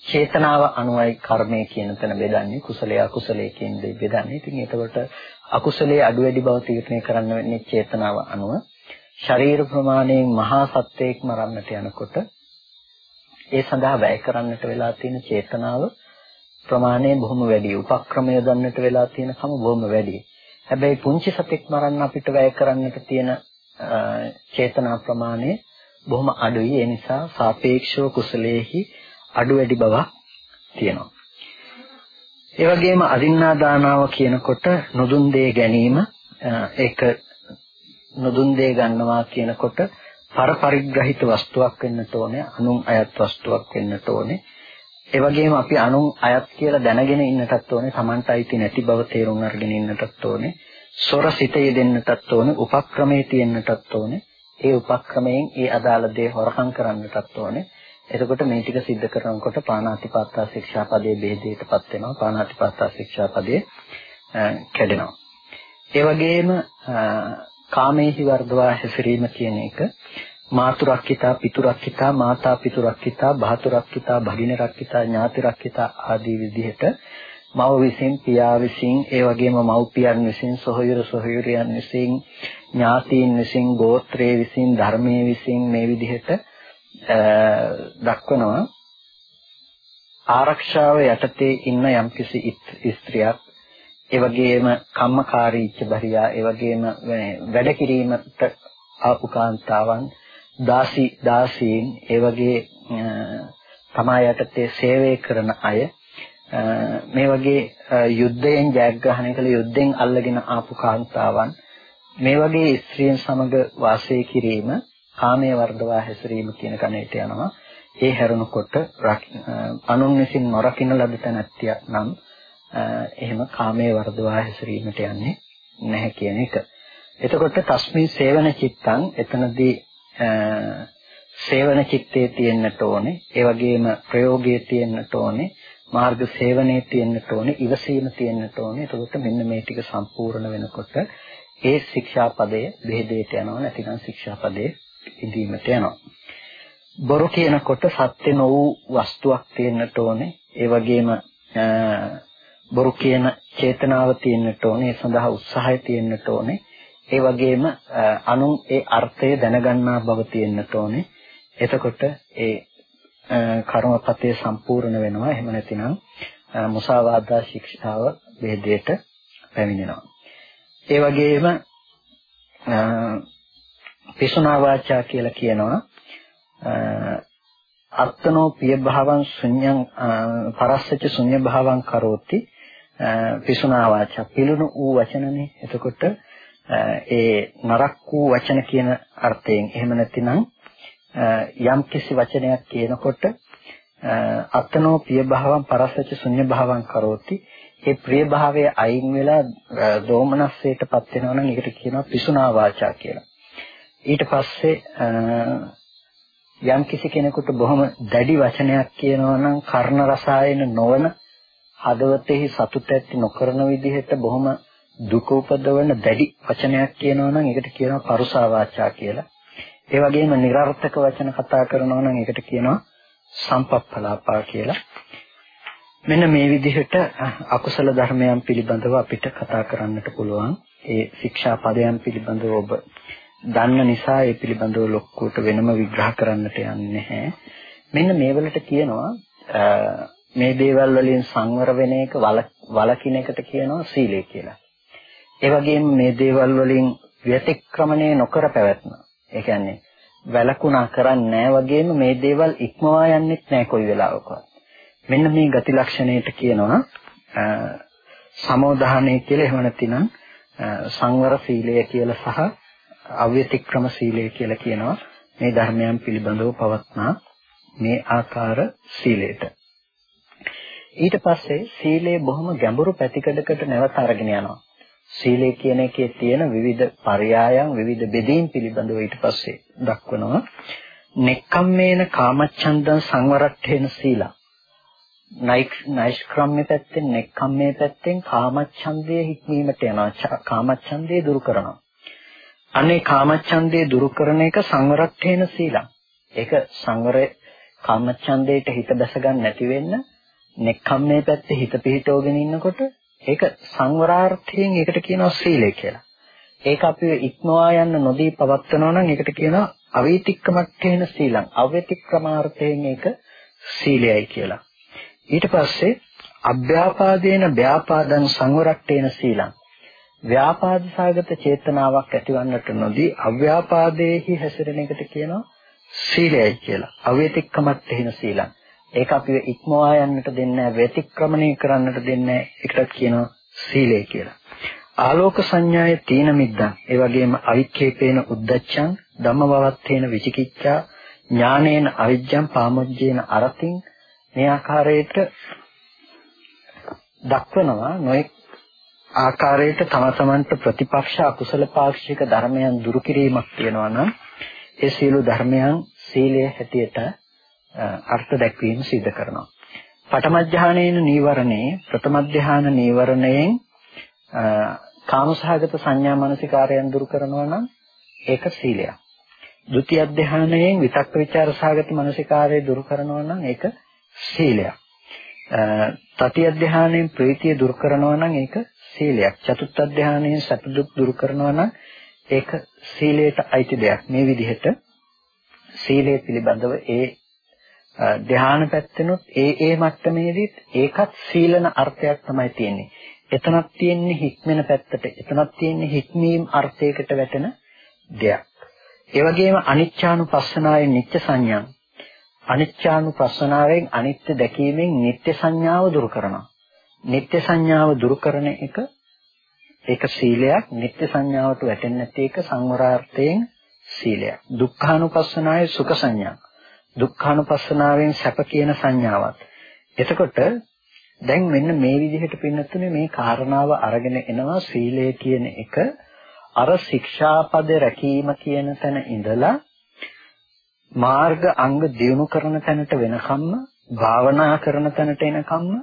Speaker 1: චේතනාව අනුවයි කර්මය කියන තැන බෙදන්නේ කුසලයේ අකුසලයේ කියන දේ බෙදන්නේ. ඉතින් ඒකට අකුසලයේ අඩු වැඩි බව තීරණය කරන්න වෙන්නේ චේතනාව අනුව. ශරීර ප්‍රමාණයෙන් මහා සත්වයක් මරන්නට යනකොට ඒ සඳහා වැය කරන්නට වෙලා තියෙන චේතනාව ප්‍රමාණය බොහොම වැඩි. උපක්‍රමය ගන්නට වෙලා තියෙන කම බොහොම වැඩි. හැබැයි පුංචි සතෙක් මරන්න අපිට වැය කරන්නට තියෙන චේතනා ප්‍රමාණය බොහොම අඩුයි. ඒ නිසා සාපේක්ෂව කුසලයේහි අඩු වැඩි බවක් තියෙනවා. ඒ වගේම අදින්නා දානාව කියනකොට නොදුන් දේ ගැනීම ඒක නොදුන් දේ ගන්නවා කියනකොට පරපරිග්‍රහිත වස්තුවක් වෙන්නට ඕනේ අනුන් අයත් වස්තුවක් වෙන්නට ඕනේ ඒ වගේම අපි අනුන් අයත් කියලා දැනගෙන ඉන්නටත් ඕනේ Tamanට අයිති නැති බව තේරුම් අරගෙන ඉන්නටත් ඕනේ සොර සිතේ දෙන්නටත් ඕනේ උපක්‍රමයේ තියෙන්නටත් ඕනේ ඒ උපක්‍රමයෙන් ඒ අදාළ දේ හොරකම් කරන්නටත් ඕනේ. එතකොට මේ ටික සිද්ධ කරනකොට පාණාතිපාතා ශික්ෂාපදයේ බෙහෙදයටපත් වෙනවා. පාණාතිපාතා ශික්ෂාපදයේ කැඩෙනවා. ඒ වගේම කාමේහි වර්ධවා හැසිරීම කියන එක මාතුරක්කිතා පිතුරක්කිතා මාතා පිතුරක්කිතා භාතුරක්කිතා භගිනරක්කිතා ඥාතිරක්කිතා ආදී විදිහට මව විසින් පියා විසින් ඒ වගේම මව්පියන් විසින් සොහොයුර සොහොයුරියන් විසින් ඥාතීන් විසින් ගෝත්‍රයේ විසින් ධර්මයේ විසින් මේ විදිහට දක්වනවා. ආරක්ෂාව යටතේ ඉන්න යම්කිසි ස්ත්‍රියක් ඒ වගේම කම්මකාරීච්ච බරියා ඒ වගේම වැඩ කිරීමට ආපු කාන්තාවන් දාසි දාසීන් ඒ වගේ තමා යටතේ සේවය කරන අය මේ වගේ යුද්ධයෙන් ජයග්‍රහණය කළ යුද්ධෙන් අල්ලගෙන ආපු කාන්තාවන් මේ වගේ ස්ත්‍රීන් සමග වාසය කිරීම කාමයේ වර්ධවා හැසිරීම කියන කණේට යනවා. ඒ හැරුණකොට අනුන් විසින් නොරකින්න ලද තැනැත්තිය නම් එහෙම කාමයේ වර්ධවා හැසිරීමට යන්නේ නැහැ කියන එක. එතකොට තස්මින් සේවන චිත්තං එතනදී සේවන චිත්තේ තියෙන්නට ඕනේ. ඒ වගේම ප්‍රයෝගයේ තියෙන්නට ඕනේ. මාර්ග සේවනයේ තියෙන්නට ඕනේ. ඉවසීම තියෙන්නට ඕනේ. එතකොට මෙන්න මේ ටික සම්පූර්ණ වෙනකොට ඒ ශික්ෂාපදයේ බෙහෙදයට යනවා නැතිනම් ශික්ෂාපදයේ ඉදීමට යනවා. බොරු කියනකොට සත්‍ය නො වූ වස්තුවක් තියෙන්නට ඕනේ. ඒ වගේම බොරු කියන චේතනාව තියෙන්නට ඕනේ. ඒ සඳහා උත්සාහය තියෙන්නට ඕනේ. ඒ වගේම අනුන් ඒ අර්ථය දැනගන්නා බව තියෙන්නට ඕනේ. එතකොට ඒ කර්මපතේ සම්පූර්ණ වෙනවා. එහෙම නැතිනම් මුසාවාදා ශික්ෂාව වේදයට පැමිණෙනවා. ඒ වගේම පිසුනා වාචා කියලා කියනවා අත්තනෝ පිය භාවං ශුන්‍යං පරස්සච ශුන්‍ය භාවං කරෝති පිසුනා වාචා පිළුණු වූ වචනනේ එතකොට ඒ නරක් වූ වචන කියන අර්ථයෙන් එහෙම නැතිනම් යම් කිසි වචනයක් කියනකොට අත්තනෝ ප්‍රිය භාවං පරස්සච ශුන්‍ය භාවං කරෝති ඒ ප්‍රිය භාවය අයින් වෙලා දෝමනස්සයටපත් වෙනවා නම් ඒකට කියනවා පිසුනා වාචා කියලා. ඊට පස්සේ යම් කිසි කෙනෙකුට බොහොම දැඩි වචනයක් කියනවා නම් කර්ණ රසායන නොවන හදවතෙහි සතුට ඇති නොකරන විදිහට බොහොම දුක උපදවන දැඩි වචනයක් කියනවා නම් ඒකට කියනවා පරුසා වාචා කියලා. ඒ වගේම નિરර්ථක වචන කතා කරනවා නම් ඒකට කියනවා සම්පප්පලාපා කියලා. මෙන්න මේ විදිහට අකුසල ධර්මයන් පිළිබඳව අපිට කතා කරන්නට පුළුවන්. ඒ ශික්ෂා පදයන් පිළිබඳව ඔබ දන්න නිසා ඒ පිළිබඳව ලොක්කුවට වෙනම විග්‍රහ කරන්නට යන්නේ නැහැ. මෙන්න මේ වලට කියනවා මේ දේවල් වලින් සංවර වෙන එක වලකින එකට කියනවා සීලය කියලා. ඒ වගේම මේ දේවල් වලින් ව්‍යතික්‍රමණය නොකර පැවැත්ම. ඒ කියන්නේ වැළකුණා කරන්නේ නැහැ වගේම මේ දේවල් ඉක්මවා යන්නෙත් නැහැ කොයි වෙලාවකවත්. මෙන්න මේ ගති ලක්ෂණයට කියනවා සමෝධානය කියලා එහෙම නැතිනම් සංවර සීලය කියලා සහ අව්‍යතික්‍රම සීලය කියලා කියනවා මේ ධර්මයන් පිළිබඳව පවත්නා මේ ආකාර සීලයට. ඊට පස්සේ සීලය බොහොම ගැඹුරු පැතිකඩකට නැවත අරගෙන යනවා. සීලය කියන එකේ තියෙන විවිධ පරයයන් විවිධ බෙදීම් පිළිබඳව ඊට පස්සේ දක්වනවා. නෙක්ඛම්මේන කාමච්ඡන්දං සංවරට්ඨේන සීලා. නයිෂ්ක්‍රම්‍ය පැත්තෙන් නෙක්ඛම්මේ පැත්තෙන් කාමච්ඡන්දයේ හික්මීමට යනවා. කාමච්ඡන්දේ දුරු කරනවා. අනේ කාමච්ඡන්දේ දුරු කරන එක සංවරට්ඨේන සීලා. ඒක සංවරේ කාමච්ඡන්දේට හිත දැස ගන්න නැති වෙන්න නෙක්ඛම්මේ පැත්තේ හිත පිහිටවගෙන ඉන්නකොට ඒක සංවරාර්ථයෙන් ඒකට කියනවා සීලය කියලා. ඒක අපි ඉක්මවා යන්න නොදී පවත්වනවා නම් ඒකට කියනවා අවීතික්‍රමට්ඨේන සීලං. අවීතික්‍රමාර්ථයෙන් ඒක සීලයයි කියලා. ඊට පස්සේ අභ්‍යාපාදේන ව්‍යාපාදං සංවරට්ඨේන සීලං. ව්‍යාපාදසාගත චේතනාවක් ඇතිවන්නට නොදී අව්‍යාපාදේහි හැසිරෙන එකට කියනවා සීලයයි කියලා. අවීතික්‍රමට්ඨේන සීලං. ඒක අපිව ඉක්මවා යන්නට දෙන්නේ නැහැ, ව්‍යතික්‍රමණය කරන්නට දෙන්නේ නැහැ. ඒකට කියනවා සීලය කියලා. ආලෝක සංඥාය තීන මිද්දං. ඒ වගේම අවික්කේපේන උද්දච්චං, ධම්මවවත්තේන විචිකිච්ඡා, ඥානේන අවිජ්ජං පාමොජ්ජේන අරතින් මේ ආකාරයට දක්වනවා නොඑක් ආකාරයට තම තමන්ට ප්‍රතිපක්ෂ අකුසල පාක්ෂික ධර්මයන් දුරු කිරීමක් තියෙනවා නම් ඒ සියලු ධර්මයන් සීලයේ හැටියට අර්ථ දැක්වීම සිදු කරනවා. පඨම ධානයේන නීවරණේ ප්‍රථම ධාන නීවරණයෙන් කාමසහගත සංඥා මානසිකාරයන් දුරු කරනවා නම් ඒක සීලයක්. ဒုတိ ය ධානයෙන් විතක්ක ਵਿਚාර සහගත මානසිකාරය දුරු කරනවා නම් ඒක සීලයක්. තතිය ධානයෙන් ප්‍රීතිය දුරු කරනවා නම් ඒක සීලයක්. චතුත්ථ ධානයෙන් සැප දුක් දුරු කරනවා නම් ඒක සීලයට අයිති දෙයක්. මේ විදිහට සීලය පිළිබඳව ඒ ධ්‍යාන පැත්තෙනුත් ඒ ඒ මට්ටමේදීත් ඒකත් සීලන අර්ථයක් තමයි තියෙන්නේ. එතනක් තියෙන්නේ හික්මෙන පැත්තට. එතනක් තියෙන්නේ හික්මීම් අර්ථයකට වැටෙන දෙයක්. ඒ වගේම අනිච්චානුපස්සනාවේ නිත්‍ය සංඥා. අනිච්චානුපස්සනාවෙන් අනිත්‍ය දැකීමෙන් නිත්‍ය සංඥාව දුරු කරනවා. නිත්‍ය සංඥාව දුරු කරන එක ඒක සීලයක්. නිත්‍ය සංඥාවට වැටෙන්නේ නැති එක සංවරාර්ථයෙන් සීලයක්. දුක්ඛානුපස්සනාවේ සුඛ සංඥා. දුක්ඛානුපස්සනාවෙන් සැප කියන සංඥාවක්. එතකොට දැන් මෙන්න මේ විදිහට පින්නතුනේ මේ කාරණාව අරගෙන එනවා සීලය කියන එක අර ශික්ෂාපද රැකීම කියන තැන ඉඳලා මාර්ග අංග දියුණු කරන තැනට වෙනකම්ම භාවනා කරන තැනට එනකම්ම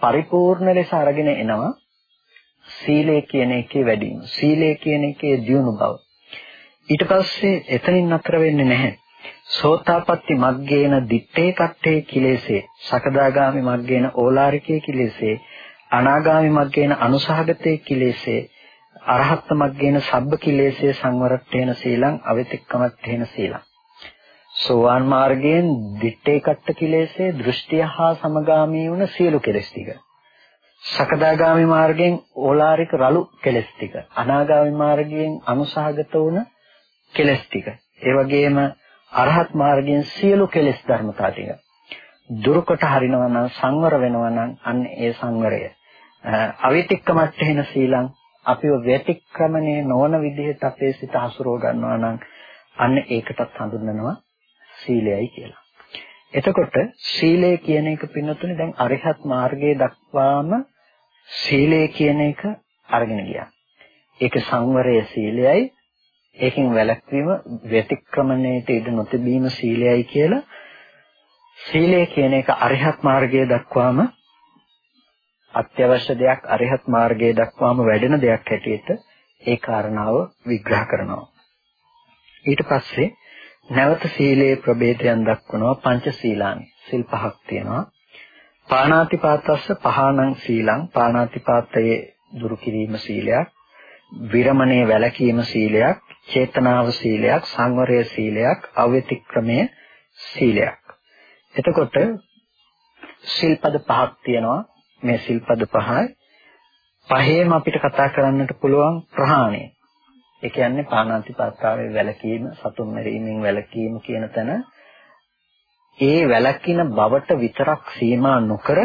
Speaker 1: පරිපූර්ණ ලෙස අරගෙන එනවා සීලය කියන එකේ වැඩිම සීලය කියන එකේ දියුණු බව ඊට පස්සේ එතනින් නතර වෙන්නේ නැහැ. සෝතාපට්ටි මග්ගේන දිත්තේ කට්ටේ කිලේසේ සකදාගාමි මග්ගේන ඕලාරිකේ කිලේසේ අනාගාමි මග්ගේන අනුසහගතේ කිලේසේ අරහත් මග්ගේන සබ්බ කිලේසේ සංවරට්ඨේන සීලං අවිතික්කමට්ඨේන සීලං. සෝවාන් මාර්ගයෙන් දිත්තේ කට්ට කිලේසේ දෘෂ්ටිය හා සමගාමී වුණ සියලු කෙලෙස් ටික. සකදාගාමි මාර්ගයෙන් ඕලාරික රළු කෙලෙස් ටික. අනාගාමි මාර්ගයෙන් අනුසහගත වුණ කෙලස් ටික. ඒ වගේම අරහත් මාර්ගයෙන් සියලු කෙලස් ධර්මතා ටික දුරුකොට හරිනවා නම් සංවර වෙනවා නම් අන්න ඒ සංවරය අවිතික්කමට්ඨේන සීලං අපිව ව්‍යතික්‍රමණය නොවන විදිහට අපේ සිත හසුරව ගන්නවා නම් අන්න ඒකටත් හඳුන්වනවා සීලයයි කියලා. එතකොට සීලය කියන එක පින්නතුනේ දැන් අරිහත් මාර්ගයේ දක්වාම සීලය කියන එක අරගෙන ගියා. ඒක සංවරය සීලයයි ඒකෙන් වැළැක්වීම ව්‍යතික්‍රමණයට ඉඩ නොතිබීම සීලයයි කියලා. සීලය කියන එක අරිහත් මාර්ගයේ දක්වාම අත්‍යවශ්‍ය දෙයක් අරිහත් මාර්ගයේ දක්වාම වැඩෙන දෙයක් හැටියට ඒ කාරණාව විග්‍රහ කරනවා. ඊට පස්සේ නැවත සීලේ ප්‍රභේදයන් දක්වනවා පංච සීලානි සිල් පහක් තියෙනවා. පාණාතිපාතස්ස පහානං සීලං. පාණාතිපාතයේ දුරු කිරීම සීලයක්. විරමණේ වැළකීම සීලයක්. චේතනාව සීලයක්, සංවරය සීලයක්, අව්‍යතික්‍රමය සීලයක්. එතකොට සිල්පද පහක් තියෙනවා. මේ සිල්පද පහයි පහේම අපිට කතා කරන්නට පුළුවන් ප්‍රහාණය. ඒ කියන්නේ පාණාතිපාතාවේ වැළකීම, සතුන් මරීමෙන් වැළකීම කියන තැන ඒ වැළකින බවට විතරක් සීමා නොකර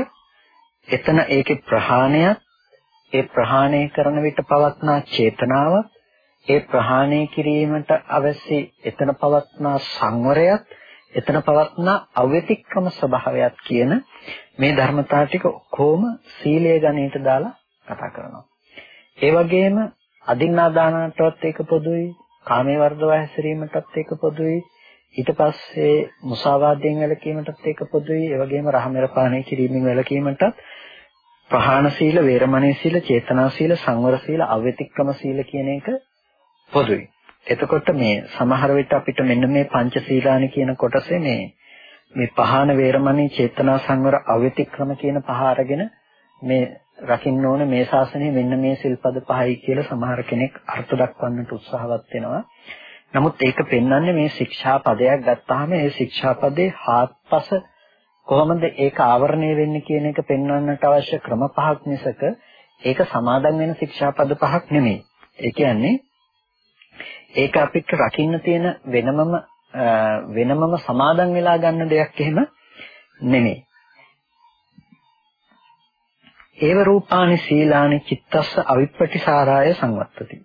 Speaker 1: එතන ඒකේ ප්‍රහාණයත් ඒ ප්‍රහාණය කරන විට පවත්නා චේතනාවත් ඒ ප්‍රහාණය කිරීමට අවශ්‍ය එතන පවත්නා සංවරයත් එතන පවත්නා අව්‍යතික්‍රම ස්වභාවයත් කියන මේ ධර්මතා ටික කොහොම සීලය ගණයට දාලා කතා කරනවා. ඒ වගේම අදින්නා දානටවත් ඒක පොදුයි, කාමයේ වර්ධව හැසිරීමටත් ඒක පොදුයි, ඊට පස්සේ මුසාවාදයෙන් වැළකීමටත් ඒක පොදුයි, ඒ වගේම රහමෙර පානය කිරීමෙන් වැළකීමටත් ප්‍රහාණ සීල, වේරමණී සීල, චේතනා සීල, සංවර සීල, අව්‍යතික්‍රම සීල කියන එක පොදුයි. එතකොට මේ සමහර විට අපිට මෙන්න මේ පංචශීලානි කියන කොටසේ මේ මේ පහන වේරමණී චේතනා සංවර අව්‍යතික්‍රම කියන පහ අරගෙන මේ රකින්න ඕනේ මේ ශාසනය මෙන්න මේ සිල්පද පහයි කියලා සමහර කෙනෙක් අර්ථ දක්වන්නට උත්සාහවත් වෙනවා. නමුත් ඒක පෙන්වන්නේ මේ ශික්ෂා පදයක් ගත්තාම ඒ ශික්ෂා පදේ හාත්පස කොහොමද ඒක ආවරණය වෙන්නේ කියන එක පෙන්වන්නට අවශ්‍ය ක්‍රම පහක් මිසක ඒක සමාදන් වෙන ශික්ෂා පද පහක් නෙමෙයි. ඒ කියන්නේ ඒක අපිට රකින්න තියෙන වෙනමම වෙනමම සමාදන් වෙලා ගන්න දෙයක් එහෙම නෙමෙයි. ඒව රූපානි සීලානි චිත්තස්ස අවිප්පටිසාරාය සංවත්තති.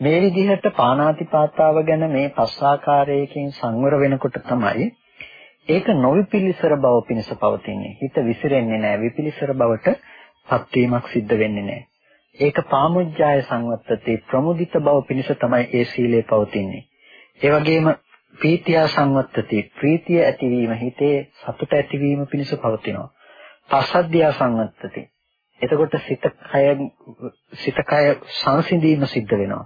Speaker 1: මේ විදිහට පාණාතිපාතාව ගැන මේ පස් ආකාරයකින් සංවර වෙනකොට තමයි ඒක නොවිපිලිසර බව පිණිස පවතින්නේ. හිත විසිරෙන්නේ නැහැ. විපිලිසර බවට පත්වීමක් සිද්ධ වෙන්නේ නැහැ. ඒක පාමුජ්ජාය සංවත්තති ප්‍රමුදිත බව පිණිස තමයි ඒ සීලය පවතින්නේ. ඒ වගේම ප්‍රීතිය සංවත්තති ප්‍රීතිය ඇතිවීම හිතේ සතුට ඇතිවීම පිණිස පවතිනවා. පසද්දිය සංවත්තති. එතකොට සිත කය සිත කය සංසිඳීම සිද්ධ වෙනවා.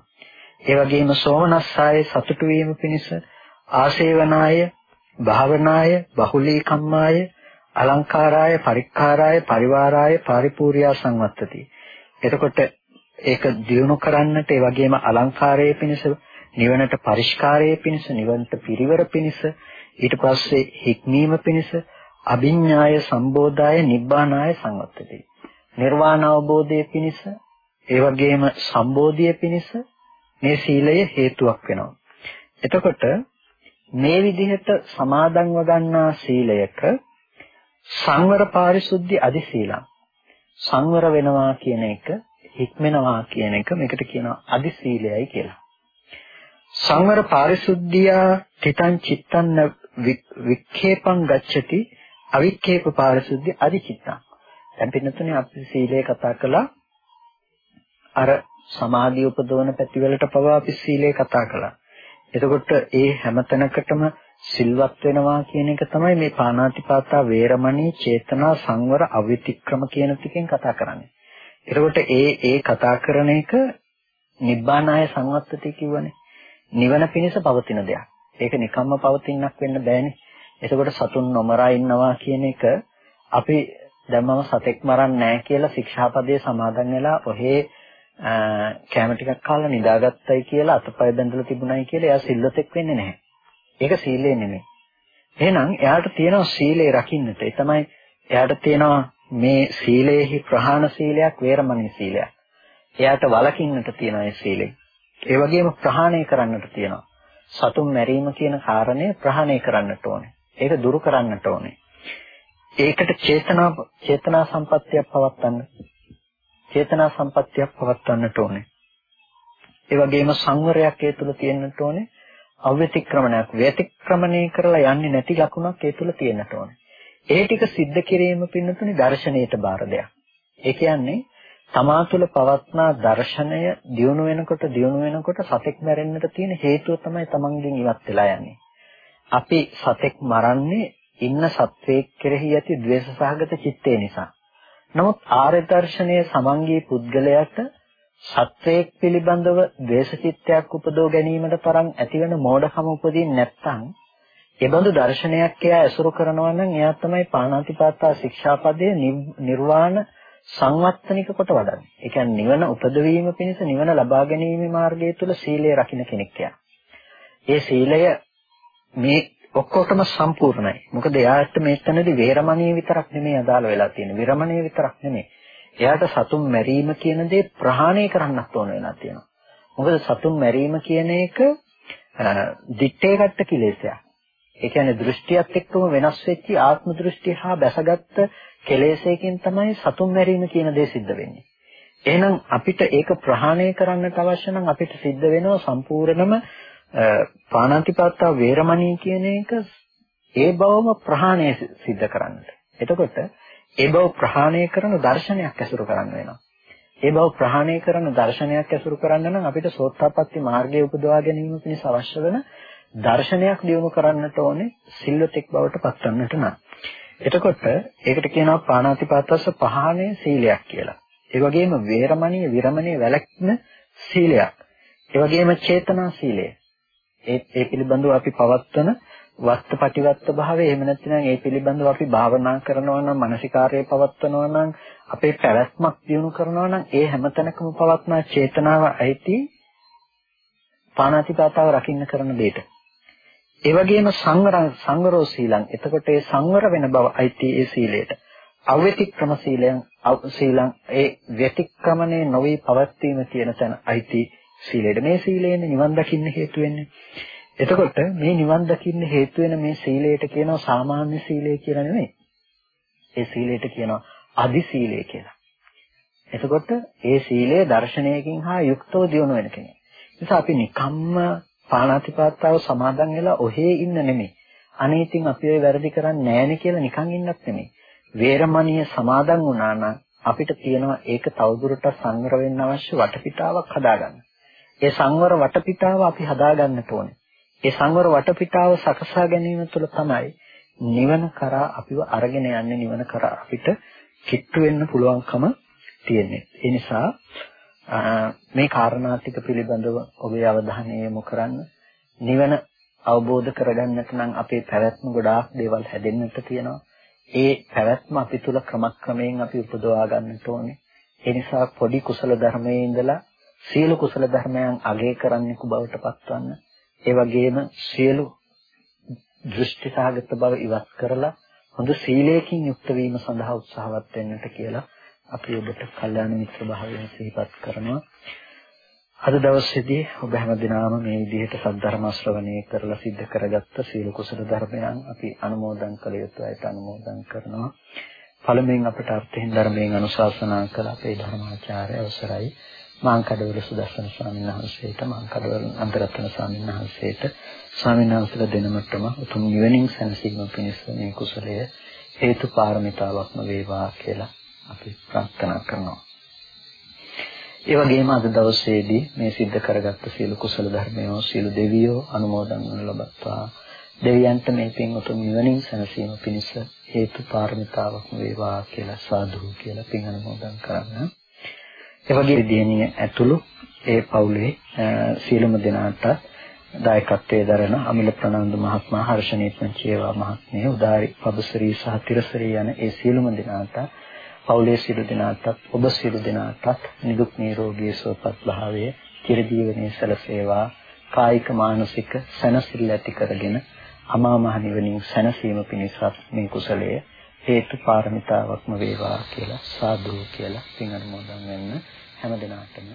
Speaker 1: ඒ වගේම සෝමනස්සාය සතුටු වීම පිණිස ආසේවනාය භාවනාය බහුලී කම්මාය අලංකාරාය පරික්කාරාය පරිවාරාය පරිපූර්ණා සංවත්තති. එතකොට ඒක දියුණු කරන්නට ඒ වගේම අලංකාරයේ පිණිස නිවනට පරිස්කාරයේ පිණිස නිවනට පිරිවර පිණිස ඊට පස්සේ හික්මීම පිණිස අභිඥාය සම්බෝධාය නිබ්බානාය සංවත්තති. නිර්වාණ අවබෝධයේ පිණිස ඒ වගේම සම්බෝධිය පිණිස මේ සීලය හේතුවක් වෙනවා. එතකොට මේ විදිහට සමාදන්ව ගන්නා සීලයක සංවර පාරිශුද්ධි අධි සීලං සංවර වෙනවා කියන එක හික්මෙනවා කියන එක මේකට කියනවා අධි සීලයයි කියලා. සංවර පාරිශුද්ධියා තිතං චිත්තං වික්ඛේපං ගච්ඡති අවික්ඛේප පාරිශුද්ධි අධි චිත්තං. දැන් පින්නතුනේ අපි සීලය කතා කළා අර සමාධිය උපදවන පැතිවලට පවා අපි සීලය කතා කළා. එතකොට ඒ හැමතැනකටම සිල්වත් වෙනවා කියන එක තමයි මේ පාණාතිපාතා වේරමණී චේතනා සංවර අවිතික්‍රම කියන ටිකෙන් කතා කරන්නේ. එතකොට ඒ ඒ කතා කරන එක නිබ්බානාය සංවත්තති කියවනේ. නිවන පිණිස පවතින දෙයක්. ඒක නිකම්ම පවතිනක් වෙන්න බෑනේ. එතකොට සතුන් නොමරා ඉන්නවා කියන එක අපි දැන් මම සතෙක් මරන්නේ නැහැ කියලා ශික්ෂාපදයේ සමාදන් වෙලා ඔහේ කැම ටිකක් කාලා නිදාගත්තයි කියලා අතපය බැඳලා තිබුණයි කියලා එයා සිල්වතෙක් වෙන්නේ නැහැ. ඒක සීලය නෙමෙයි. එහෙනම් එයාට තියෙනවා සීලය රකින්නට. ඒ තමයි එයාට තියෙනවා මේ සීලේහි ප්‍රහාණ සීලයක් වේරමණී සීලයක්. එයාට වලකින්නට තියෙනවා ඒ සීලෙ. ඒ වගේම ප්‍රහාණය කරන්නට තියෙනවා. සතුන් මැරීම කියන කාරණය ප්‍රහාණය කරන්නට ඕනේ. ඒක දුරු කරන්නට ඕනේ. ඒකට චේතනා චේතනා සම්පත්තියක් පවත්වන්න චේතනා සම්පත්තියක් පවත්වන්නට ඕනේ. ඒ වගේම සංවරයක් ඒ තුල තියෙන්නට ඕනේ. අව්‍යතික්‍රමණයක් ව්‍යතික්‍රමණය කරලා යන්නේ නැති ලකුණක් ඒ තුල තියෙන්නට ඕනේ. ඒ ටික सिद्ध කිරීම පින්නතුනේ දර්ශනීයට බාර දෙයක්. ඒ කියන්නේ තමා තුළ පවත්නා දර්ශනය දියුණු වෙනකොට දියුණු වෙනකොට සතෙක් මැරෙන්නට තියෙන හේතුව තමයි තමන්ගෙන් ඉවත් වෙලා යන්නේ. අපි සතෙක් මරන්නේ ඉන්න සත්වයක් කෙරෙහි ඇති ද්වේෂ සහගත චිත්තේ නිසා. නමුත් ආර්ය දර්ශනයේ සමංගී පුද්ගලයාට සත්වයක් පිළිබඳව ද්වේෂචිත්තයක් උපදව ගැනීමට තරම් ඇතිවන මෝඩකම උපදින්නේ නැත්නම් ඒ බඳු දර්ශනයක් එයා ඇසුරු කරනවා නම් එයා තමයි පාණාතිපාතා ශික්ෂාපදයේ නිර්වාණ සංවත්තනික කොට වඩන්නේ. ඒ කියන්නේ නිවන උපදවීම පිණිස නිවන ලබා ගැනීමේ මාර්ගය තුල සීලය රකින්න කෙනෙක් ඒ සීලය මේ ඔක්කොටම සම්පූර්ණයි. මොකද එයාට මේතනදී වේරමණීය විතරක් නෙමෙයි අදාළ වෙලා තියෙන්නේ. විරමණීය විතරක් නෙමෙයි. එයාට සතුන් මැරීම කියන දේ ප්‍රහාණය කරන්නත් ඕන වෙලා තියෙනවා. මොකද සතුන් මැරීම කියන එක දිත්තේකට කිලේශයක්. ඒ කියන්නේ දෘෂ්ටියත් එක්කම වෙනස් වෙච්ච ආත්ම දෘෂ්ටිය හා බැසගත්ත කෙලෙසයකින් තමයි සතුන් මැරීම කියන දේ සිද්ධ වෙන්නේ. එහෙනම් අපිට ඒක ප්‍රහාණය කරන්නට අවශ්‍ය නම් අපිට සිද්ධ වෙනවා සම්පූර්ණම පාණාතිපාතා වේරමණී කියන එක ඒ බවම ප්‍රහාණය සිද්ධ කරන්නට. එතකොට ඒ බව ප්‍රහාණය කරන දර්ශනයක් ඇසුරු කරන්න වෙනවා. ඒ බව ප්‍රහාණය කරන දර්ශනයක් ඇසුරු කරන්න නම් අපිට සෝත්තාපට්ටි මාර්ගය උපදවා ගැනීම පිණිස අවශ්‍ය වෙන දර්ශනයක් දියුණු කරන්නට ඕනේ සිල්වතෙක් බවට පත්වන්නට නම්. එතකොට ඒකට කියනවා පාණාතිපාතස්ස පහානේ සීලයක් කියලා. ඒ වගේම වේරමණීය විරමණීය වැළැක්න සීලයක්. ඒ වගේම චේතනා සීලය. ඒ ඒ පිළිබඳව අපි පවත්වන වස්තපටිවත්ත භාවය එහෙම නැත්නම් ඒ පිළිබඳව අපි භාවනා කරනවා නම් මානසිකාර්යය පවත්වනවා නම් අපේ පැවැත්මක් දියුණු කරනවා නම් ඒ හැමතැනකම පවත්නා චේතනාව අයිති පාණාතිපාතාව රකින්න කරන දෙයට. ඒ වගේම සංවර සංවරෝ සීලං. එතකොට ඒ සංවර වෙන බව අයිති ඒ සීලයට. අව්‍යතික්‍රම සීලයන් සීලං ඒ ව්‍යතික්‍රමණේ නොවේ පවත්වීම කියන තැන අයිති සීලයට. මේ සීලයෙන් නිවන් දකින්න හේතු වෙන්නේ. එතකොට මේ නිවන් දකින්න හේතු වෙන මේ සීලයට කියනවා සාමාන්‍ය සීලය කියලා නෙමෙයි. ඒ සීලයට කියනවා අදි සීලය කියලා. එතකොට ඒ සීලය දර්ශනයකින් හා යුක්තව දියුණු වෙන කෙනෙක්. නිසා අපි නිකම්ම පාණාතිපාතාව සමාදන් වෙලා ඔහේ ඉන්න නෙමෙයි. අනේ ඉතින් අපි ඔය වැරදි කරන්නේ නැහැනේ කියලා නිකන් ඉන්නත් නෙමෙයි. වේරමණීය සමාදන් වුණා නම් අපිට තියෙනවා ඒක තවදුරටත් සංවර වෙන්න අවශ්‍ය වටපිටාවක් හදාගන්න. ඒ සංවර වටපිටාව අපි හදාගන්නට ඕනේ. ඒ සංවර වටපිටාව සකසා ගැනීම තුළ තමයි නිවන කරා අපිව අරගෙන යන්නේ නිවන කරා අපිට කිට්ටු වෙන්න පුළුවන්කම තියෙන්නේ. ඒ නිසා මේ කාරණා ටික පිළිබඳව ඔබේ අවධානය යොමු කරන්න. නිවන අවබෝධ කරගන්නට නම් අපේ පැවැත්ම ගොඩාක් දේවල් හැදෙන්නට තියෙනවා. ඒ පැවැත්ම අපි තුල ක්‍රමක්‍රමයෙන් අපි උපදවා ගන්නට ඕනේ. ඒ නිසා පොඩි කුසල ධර්මයේ ඉඳලා සියලු කුසල ධර්මයන් අගය කරන්නෙකු බවට පත්වන්න. ඒ වගේම සියලු දෘෂ්ටි සහගත බව ඉවත් කරලා හොඳ සීලයකින් යුක්ත වීම සඳහා උත්සාහවත් වෙන්නට කියලා අපි ඔබට කල්යාණ මිත්‍ර භාවයෙන් සිහිපත් කරනවා. අද දවසේදී ඔබ හැමදිනම මේ විදිහට සද්ධර්ම ශ්‍රවණය කරලා සිද්ධ කරගත්ත සීල කුසල ධර්මයන් අපි අනුමෝදන් කළ යුතුයිට අනුමෝදන් කරනවා. පළමුවෙන් අපට අර්ථයෙන් ධර්මයෙන් අනුශාසනා කළ අපේ ධර්මාචාර්ය අවසරයි මාංකඩවල සුදස්සන ස්වාමීන් වහන්සේට මාංකඩවල අන්තරත්න ස්වාමීන් වහන්සේට ස්වාමීන් වහන්සේලා දෙනමටම උතුම් නිවනින් සැනසීම පිණිස මේ කුසලය හේතු පාරමිතාවක්ම වේවා කියලා අපි ප්‍රාර්ථනා කරනවා. ඒ වගේම අද දවසේදී මේ සිද්ධ කරගත්ත සියලු කුසල ධර්මයෝ සියලු දෙවියෝ අනුමෝදන් වනු ලබත්වා දෙවියන්ට මේ පින් උතුම් නිවනින් සැනසීම පිණිස හේතු පාරමිතාවක් වේවා කියලා සාදු කියලා පින් අනුමෝදන් කරන්න. ඒ වගේ දියණිය ඇතුළු ඒ පවුලේ සියලුම දෙනාට දායකත්වයේ දරන අමිල ප්‍රනන්දු මහත්මයා හර්ෂණීත් චේවා මහත්මිය උදාරි පබසරී සහ තිරසරී යන ඒ සියලුම දෙනාට පවුලේ සියලු දෙනාටත් ඔබ සියලු දෙනාටත් නිදුක් නිරෝගී සුවපත් භාවය චිරජීවනයේ සැලසේවා. කායික මානසික සැනසෙල්ල ඇති කරගෙන අමා මහ නිවනින් සැනසීම පිණිසත් මේ කුසලය හේතු පාරමිතාවක්ම වේවා කියලා සාදු කියලා පින් අනුමෝදන් වෙන්න හැම දිනාටම